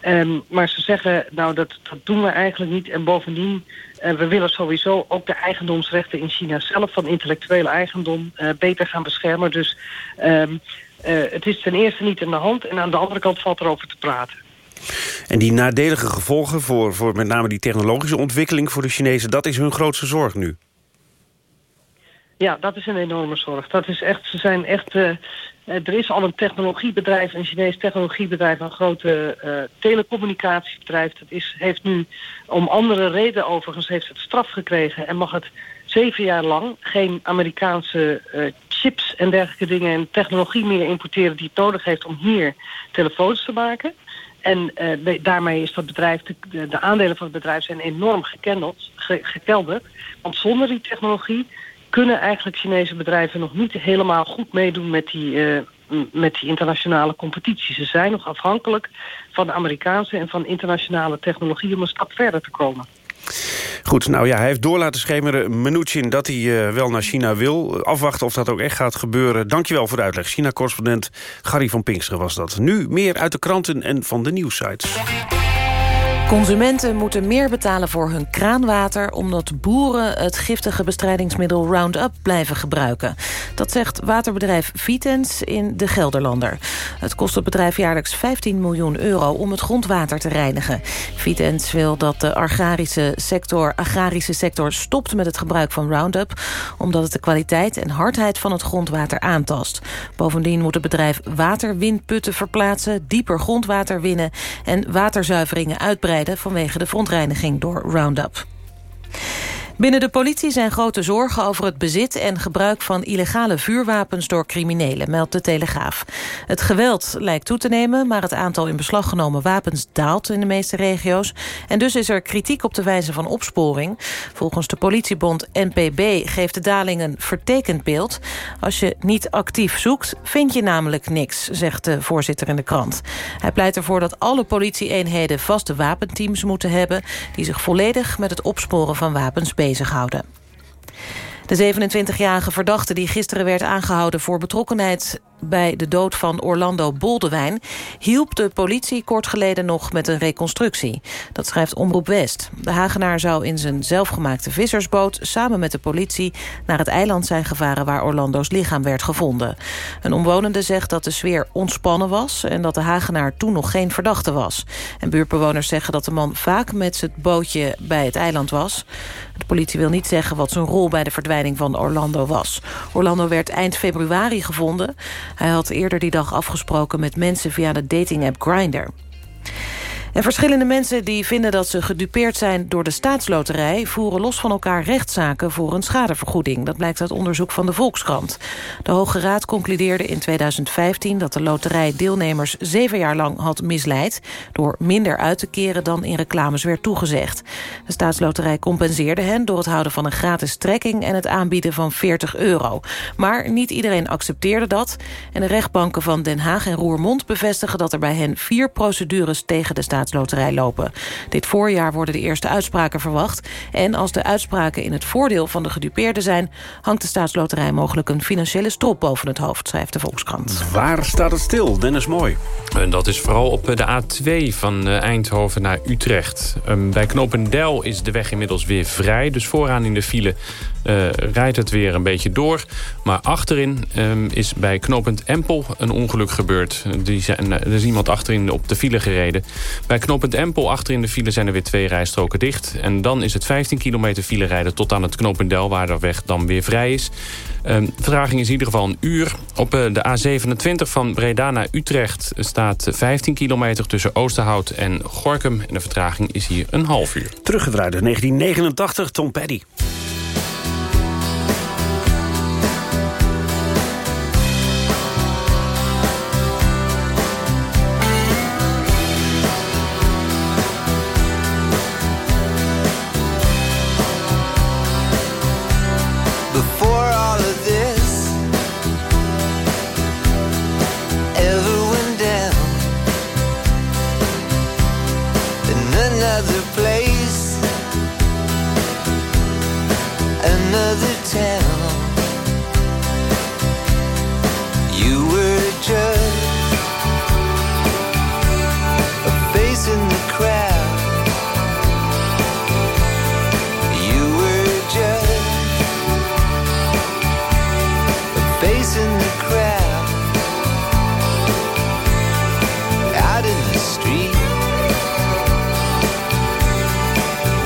Ehm, maar ze zeggen, nou dat, dat doen we eigenlijk niet. En bovendien, eh, we willen sowieso ook de eigendomsrechten in China zelf van intellectuele eigendom eh, beter gaan beschermen. Dus ehm, eh, het is ten eerste niet in de hand en aan de andere kant valt er over te praten. En die nadelige gevolgen voor, voor met name die technologische ontwikkeling voor de Chinezen... dat is hun grootste zorg nu. Ja, dat is een enorme zorg. Dat is echt, ze zijn echt. eh, er is al een technologiebedrijf, een Chinees technologiebedrijf, een grote eh, telecommunicatiebedrijf. Dat is, heeft nu om andere reden overigens heeft het straf gekregen en mag het zeven jaar lang geen Amerikaanse eh, chips en dergelijke dingen en technologie meer importeren die het nodig heeft om hier telefoons te maken. En eh, daarmee is dat bedrijf, de, de, de aandelen van het bedrijf zijn enorm gekendeld, ge-. Want zonder die technologie kunnen eigenlijk Chinese bedrijven nog niet helemaal goed meedoen met die, eh, met die internationale competitie. Ze zijn nog afhankelijk van de Amerikaanse en van internationale technologie om een stap verder te komen. Goed, nou ja, hij heeft door laten schemeren, Mnuchin, dat hij eh, wel naar China wil. Afwachten of dat ook echt gaat gebeuren. Dankjewel voor de uitleg. China-correspondent Gary van Pinksteren was dat. Nu meer uit de kranten en van de nieuwsites. Consumenten moeten meer betalen voor hun kraanwater... omdat boeren het giftige bestrijdingsmiddel Roundup blijven gebruiken. Dat zegt waterbedrijf Vitens in de Gelderlander. Het kost het bedrijf jaarlijks 15 miljoen euro om het grondwater te reinigen. Vitens wil dat de agrarische sector, agrarische sector stopt met het gebruik van Roundup... omdat het de kwaliteit en hardheid van het grondwater aantast. Bovendien moet het bedrijf waterwindputten verplaatsen... dieper grondwater winnen en waterzuiveringen uitbreiden... vanwege de verontreiniging door Roundup. Binnen de politie zijn grote zorgen over het bezit en gebruik van illegale vuurwapens door criminelen, meldt de Telegraaf. Het geweld lijkt toe te nemen, maar het aantal in beslag genomen wapens daalt in de meeste regio's. En dus is er kritiek op de wijze van opsporing. Volgens de politiebond NPB geeft de daling een vertekend beeld. Als je niet actief zoekt, vind je namelijk niks, zegt de voorzitter in de krant. Hij pleit ervoor dat alle politieeenheden vaste wapenteams moeten hebben... die zich volledig met het opsporen van wapens bezighouden. De 27-jarige verdachte die gisteren werd aangehouden... voor betrokkenheid bij de dood van Orlando Boldewijn... hielp de politie kort geleden nog met een reconstructie. Dat schrijft Omroep West. De Hagenaar zou in zijn zelfgemaakte vissersboot... samen met de politie naar het eiland zijn gevaren... waar Orlando's lichaam werd gevonden. Een omwonende zegt dat de sfeer ontspannen was... en dat de Hagenaar toen nog geen verdachte was. En buurtbewoners zeggen dat de man vaak met zijn bootje bij het eiland was. De politie wil niet zeggen wat zijn rol bij de verdwijning van Orlando was. Orlando werd eind februari gevonden. Hij had eerder die dag afgesproken met mensen via de datingapp Grindr. En verschillende mensen die vinden dat ze gedupeerd zijn door de staatsloterij... voeren los van elkaar rechtszaken voor een schadevergoeding. Dat blijkt uit onderzoek van de Volkskrant. De Hoge Raad concludeerde in 2015 dat de loterij deelnemers zeven jaar lang had misleid... door minder uit te keren dan in reclames werd toegezegd. De staatsloterij compenseerde hen door het houden van een gratis trekking... en het aanbieden van 40 euro. Maar niet iedereen accepteerde dat. En de rechtbanken van Den Haag en Roermond bevestigen dat er bij hen vier procedures tegen de staatsloterij staatsloterij lopen. Dit voorjaar worden de eerste uitspraken verwacht. En als de uitspraken in het voordeel van de gedupeerden zijn... hangt de staatsloterij mogelijk een financiële strop boven het hoofd, schrijft de Volkskrant. Waar staat het stil? Dennis Mooi. En dat is vooral op de A2 van eh, Eindhoven naar Utrecht. Um, bij Knopendel is de weg inmiddels weer vrij. Dus vooraan in de file uh, rijdt het weer een beetje door. Maar achterin um, is bij knooppunt Empel een ongeluk gebeurd. Die zijn, er is iemand achterin op de file gereden. Bij knooppunt Empel achterin de file zijn er weer twee rijstroken dicht. En dan is het 15 kilometer file rijden tot aan het knooppunt Del... waar de weg dan weer vrij is. Um, vertraging is in ieder geval een uur. Op uh, de A27 van Breda naar Utrecht staat 15 kilometer... tussen Oosterhout en Gorkum. En de vertraging is hier een half uur. Teruggedraaid in 1989, Tom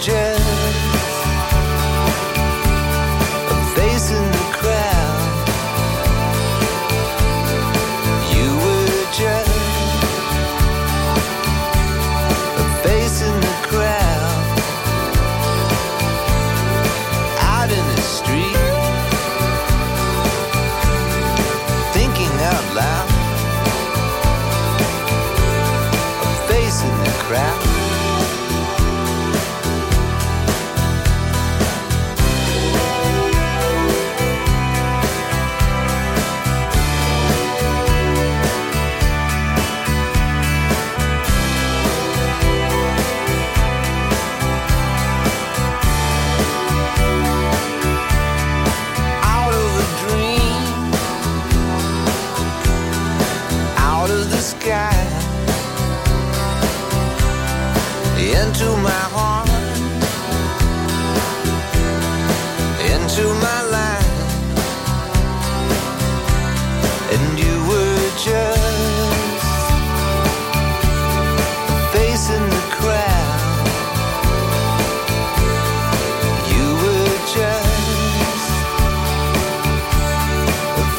绝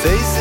vocês.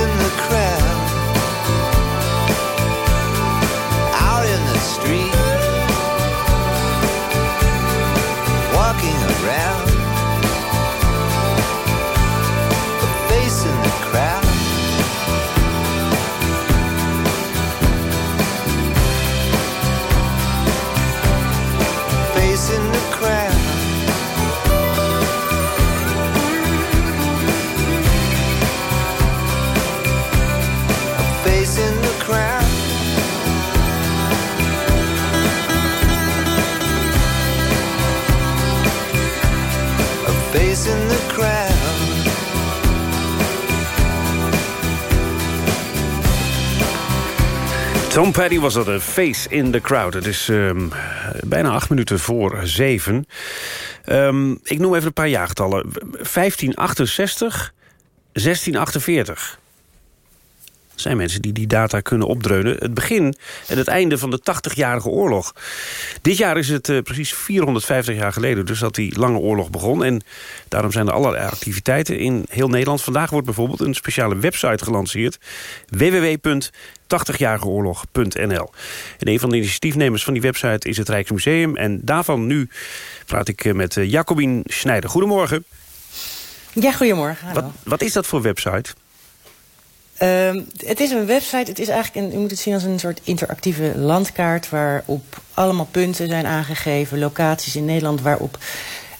Petty was dat een face in the crowd. Het is ehm, bijna acht minuten voor zeven. Ehm, ik noem even een paar jaargetallen. 1568, 1648. Er zijn mensen die die data kunnen opdreunen. Het begin en het einde van de 80-jarige oorlog. Dit jaar is het eh, precies 450 jaar geleden... dus dat die lange oorlog begon. En daarom zijn er allerlei activiteiten in heel Nederland. Vandaag wordt bijvoorbeeld een speciale website gelanceerd. www.80jarigeoorlog.nl En een van de initiatiefnemers van die website is het Rijksmuseum. En daarvan nu praat ik eh, met eh, Jacobien Snijder. Goedemorgen. Ja, goedemorgen. Wat, wat is dat voor website? Ehm, het is een website. Het is eigenlijk een, u moet het zien als een soort interactieve landkaart... waarop allemaal punten zijn aangegeven, locaties in Nederland... waarop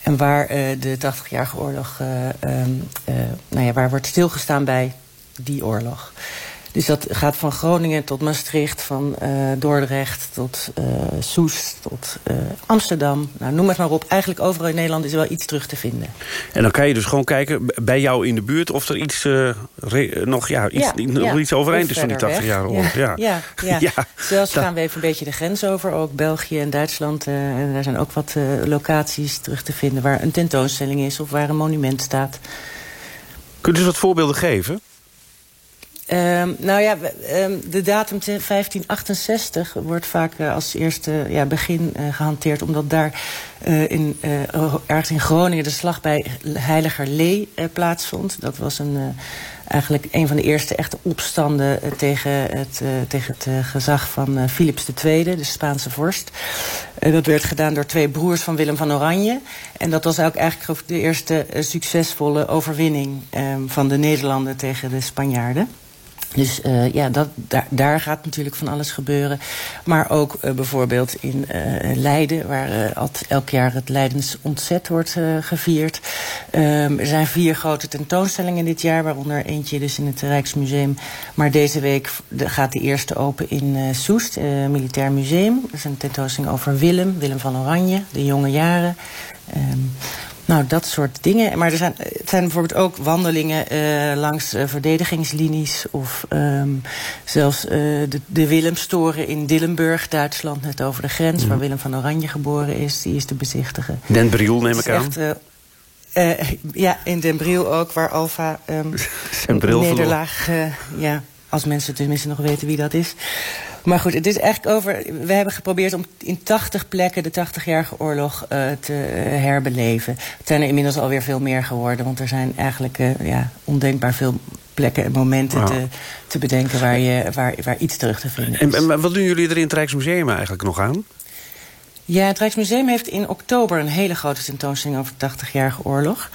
en waar eh, de 80-jarige oorlog... eh, ehm, eh, nou ja, waar wordt stilgestaan bij die oorlog. Dus dat gaat van Groningen tot Maastricht, van eh, Dordrecht tot eh, Soest, tot eh, Amsterdam. Nou, noem het maar op. Eigenlijk overal in Nederland is er wel iets terug te vinden. En dan kan je dus gewoon kijken bij jou in de buurt... of er iets, nog, ja, iets, Ja, nog ja. iets overeind is van die verder 80 weg. jaar oorlog. Ja. Ja, ja. Zelfs gaan we even een beetje de grens over. Ook België en Duitsland. en daar zijn ook wat locaties terug te vinden... waar een tentoonstelling is of waar een monument staat. Kunt u eens wat voorbeelden geven? Ehm, nou ja, ehm, de datum 1568 wordt vaak eh, als eerste ja, begin eh, gehanteerd... omdat daar eh, in, ergens in Groningen de slag bij Heiligerlee plaatsvond. Dat was een, eigenlijk een van de eerste echte opstanden... tegen het, tegen het gezag van Philips II, de Spaanse vorst. Dat werd gedaan door twee broers van Willem van Oranje. En dat was ook eigenlijk de eerste succesvolle overwinning... ehm, van de Nederlanden tegen de Spanjaarden. Dus eh, ja, dat, daar, gaat natuurlijk van alles gebeuren. Maar ook eh, bijvoorbeeld in eh, Leiden, waar elk jaar het Leidens ontzet wordt gevierd. Ehm, er zijn vier grote tentoonstellingen dit jaar, waaronder eentje dus in het Rijksmuseum. Maar deze week gaat de eerste open in Soest, Militair Museum. Dat is een tentoonstelling over Willem, Willem van Oranje, de jonge jaren. Ehm, nou, dat soort dingen. Maar er zijn, het zijn bijvoorbeeld ook wandelingen eh, langs eh, verdedigingslinies... of ehm, zelfs eh, de, de Willemstoren in Dillenburg, Duitsland... net over de grens, Mhm. waar Willem van Oranje geboren is. Die is te bezichtigen. Den Briel neem ik aan. echt, ja, in Den Briel ook, waar Alfa ehm Zijn bril nederlaag... ja, als mensen tenminste nog weten wie dat is. Maar goed, het is eigenlijk over... We hebben geprobeerd om in 80 plekken de 80-jarige oorlog eh, te herbeleven. Het zijn er inmiddels alweer veel meer geworden. Want er zijn eigenlijk eh, ja, ondenkbaar veel plekken en momenten te, te bedenken... Waar, je, waar, waar iets terug te vinden is. En, en wat doen jullie er in het Rijksmuseum eigenlijk nog aan? Ja, het Rijksmuseum heeft in oktober een hele grote tentoonstelling over de 80-jarige oorlog.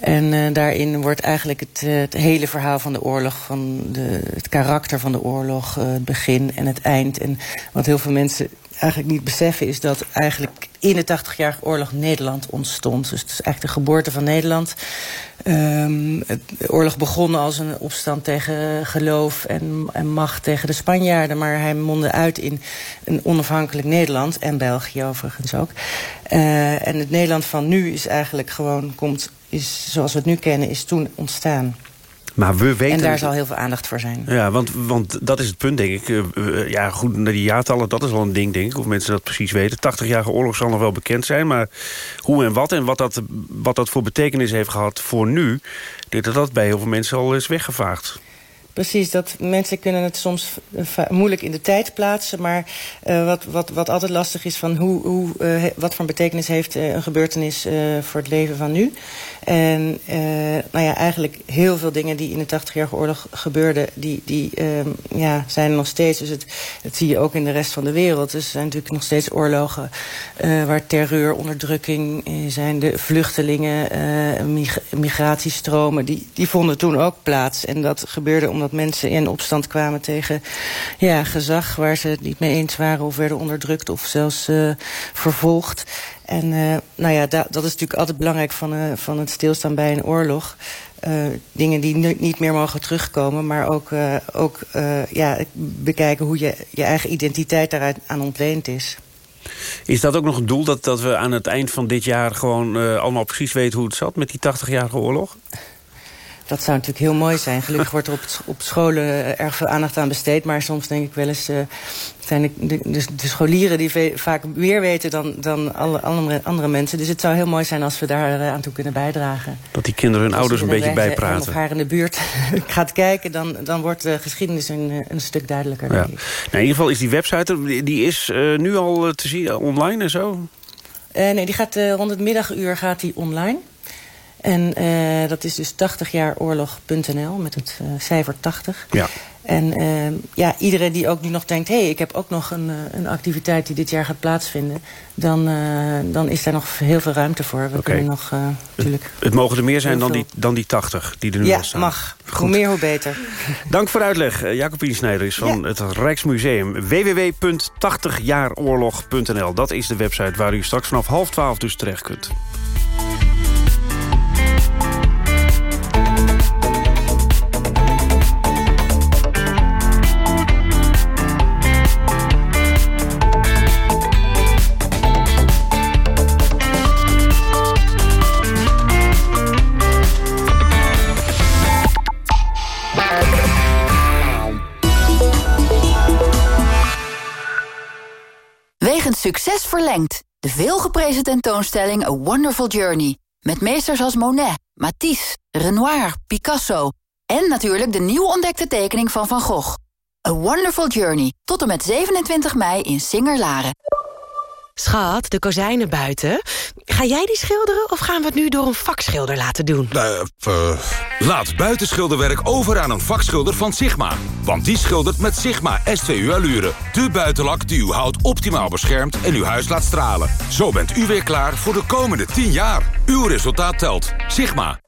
En eh, daarin wordt eigenlijk het, eh, het hele verhaal van de oorlog, van de, het karakter van de oorlog, eh, het begin en het eind. En wat heel veel mensen eigenlijk niet beseffen is dat eigenlijk in de 80-jarige oorlog Nederland ontstond. Dus het is eigenlijk de geboorte van Nederland. Ehm, de oorlog begon als een opstand tegen geloof en, en macht tegen de Spanjaarden. Maar hij mondde uit in een onafhankelijk Nederland. En België overigens ook. Eh, en het Nederland van nu is eigenlijk gewoon, komt, is, zoals we het nu kennen, is toen ontstaan. Maar we weten... En daar zal heel veel aandacht voor zijn. Ja, want, want dat is het punt, denk ik. Eh, eh, ja, goed, naar die jaartallen, dat is wel een ding, denk ik. Of mensen dat precies weten. 80-jarige oorlog zal nog wel bekend zijn. Maar hoe en wat en wat dat, wat dat voor betekenis heeft gehad voor nu... ik denk dat dat bij heel veel mensen al is weggevaagd. Precies, dat mensen kunnen het soms eh, moeilijk in de tijd plaatsen. Maar eh, wat, wat, wat altijd lastig is van hoe, hoe, eh, wat voor betekenis heeft een gebeurtenis eh, voor het leven van nu. En eh, nou ja, eigenlijk heel veel dingen die in de 80-jarige oorlog gebeurden, die, die ehm, ja, zijn er nog steeds. Dus het, dat zie je ook in de rest van de wereld. Dus er zijn natuurlijk nog steeds oorlogen eh, waar terreur, onderdrukking eh, zijn. De vluchtelingen, mig- migratiestromen, die, die vonden toen ook plaats. En dat gebeurde omdat mensen in opstand kwamen tegen ja, gezag waar ze het niet mee eens waren of werden onderdrukt of zelfs vervolgd. En eh, nou ja, da- dat is natuurlijk altijd belangrijk van, eh, van het stilstaan bij een oorlog. Eh, dingen die niet meer mogen terugkomen, maar ook, ook ja, bekijken hoe je je eigen identiteit daaraan aan ontleend is. Is dat ook nog een doel, dat, dat we aan het eind van dit jaar... gewoon allemaal precies weten hoe het zat met die 80-jarige oorlog? Dat zou natuurlijk heel mooi zijn. Gelukkig wordt er op, op scholen eh, erg veel aandacht aan besteed. Maar soms denk ik wel eens... Uh, zijn de, de, de, scholieren die vaak meer weten dan, dan alle andere, andere mensen. Dus het zou heel mooi zijn als we daar uh, aan toe kunnen bijdragen. Dat die kinderen hun ouders een beetje bijpraten. Als haar in de buurt gaat kijken... dan, dan wordt de geschiedenis een, een stuk duidelijker. Ja. Nou, in ieder geval is die website... die, die is nu al te zien online en zo? nee, die gaat rond het middaguur gaat die online... En uh, dat is dus 80jaaroorlog.nl met het uh, cijfer 80. Ja. En uh, ja, iedereen die ook nu nog denkt... hé, hey, ik heb ook nog een, een activiteit die dit jaar gaat plaatsvinden... dan, dan is daar nog heel veel ruimte voor. We okay. kunnen nog, natuurlijk... Het, het, mogen er meer zijn dan die, dan die 80 die er nu ja, staan. mag. Goed. Hoe meer, hoe beter. Dank voor de uitleg. Jacobine Snijder is van ja. het Rijksmuseum. www.80jaaroorlog.nl Dat is de website waar u straks vanaf half twaalf dus terecht kunt. Succes verlengd. De veelgeprezen tentoonstelling A Wonderful Journey. Met meesters als Monet, Matisse, Renoir, Picasso... en natuurlijk de nieuw ontdekte tekening van Van Gogh. A Wonderful Journey. Tot en met 27 mei in Singer-Laren. Schat, de kozijnen buiten. Ga jij die schilderen of gaan we het nu door een vakschilder laten doen? Uh, uh, laat buitenschilderwerk over aan een vakschilder van Sigma. Want die schildert met Sigma S2U Allure. De buitenlak die uw hout optimaal beschermt en uw huis laat stralen. Zo bent u weer klaar voor de komende 10 jaar. Uw resultaat telt. Sigma.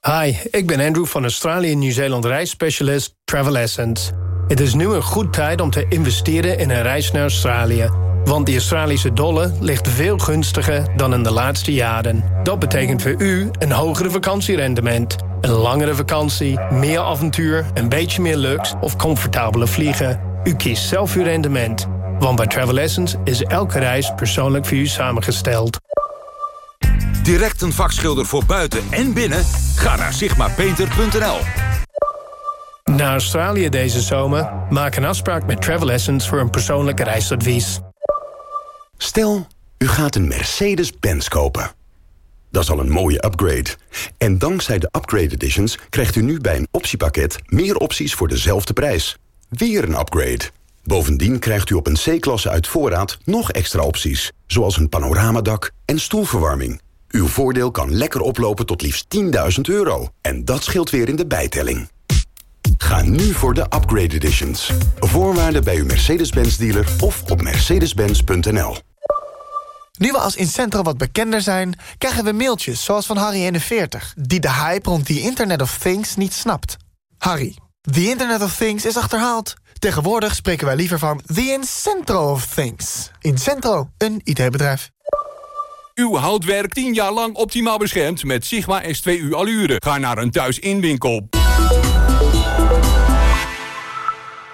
Hi, ik ben Andrew van Australië Nieuw-Zeeland reisspecialist Travel Essence. Het is nu een goed tijd om te investeren in een reis naar Australië. Want de Australische dollar ligt veel gunstiger dan in de laatste jaren. Dat betekent voor u een hogere vakantierendement. Een langere vakantie, meer avontuur, een beetje meer luxe of comfortabeler vliegen. U kiest zelf uw rendement. Want bij Travel Essence is elke reis persoonlijk voor u samengesteld. Direct een vakschilder voor buiten en binnen? Ga naar sigmapainter.nl. Naar Australië deze zomer? Maak een afspraak met Travel Essence voor een persoonlijk reisadvies. Stel, u gaat een Mercedes-Benz kopen. Dat is al een mooie upgrade. En dankzij de Upgrade Editions krijgt u nu bij een optiepakket... meer opties voor dezelfde prijs. Weer een upgrade. Bovendien krijgt u op een C-klasse uit voorraad nog extra opties... zoals een panoramadak en stoelverwarming. Uw voordeel kan lekker oplopen tot liefst 10.000 euro. En dat scheelt weer in de bijtelling. Ga nu voor de Upgrade Editions. Voorwaarden bij uw Mercedes-Benz dealer of op mercedes-benz.nl. Nu we als Incentro wat bekender zijn... krijgen we mailtjes zoals van Harry41... die de hype rond the Internet of Things niet snapt. Harry, the Internet of Things is achterhaald. Tegenwoordig spreken wij liever van the Incentro of Things. Incentro, een IT-bedrijf. Uw houtwerk 10 jaar lang optimaal beschermd met Sigma S2U Allure. Ga naar een thuisinwinkel.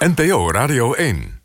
NPO Radio 1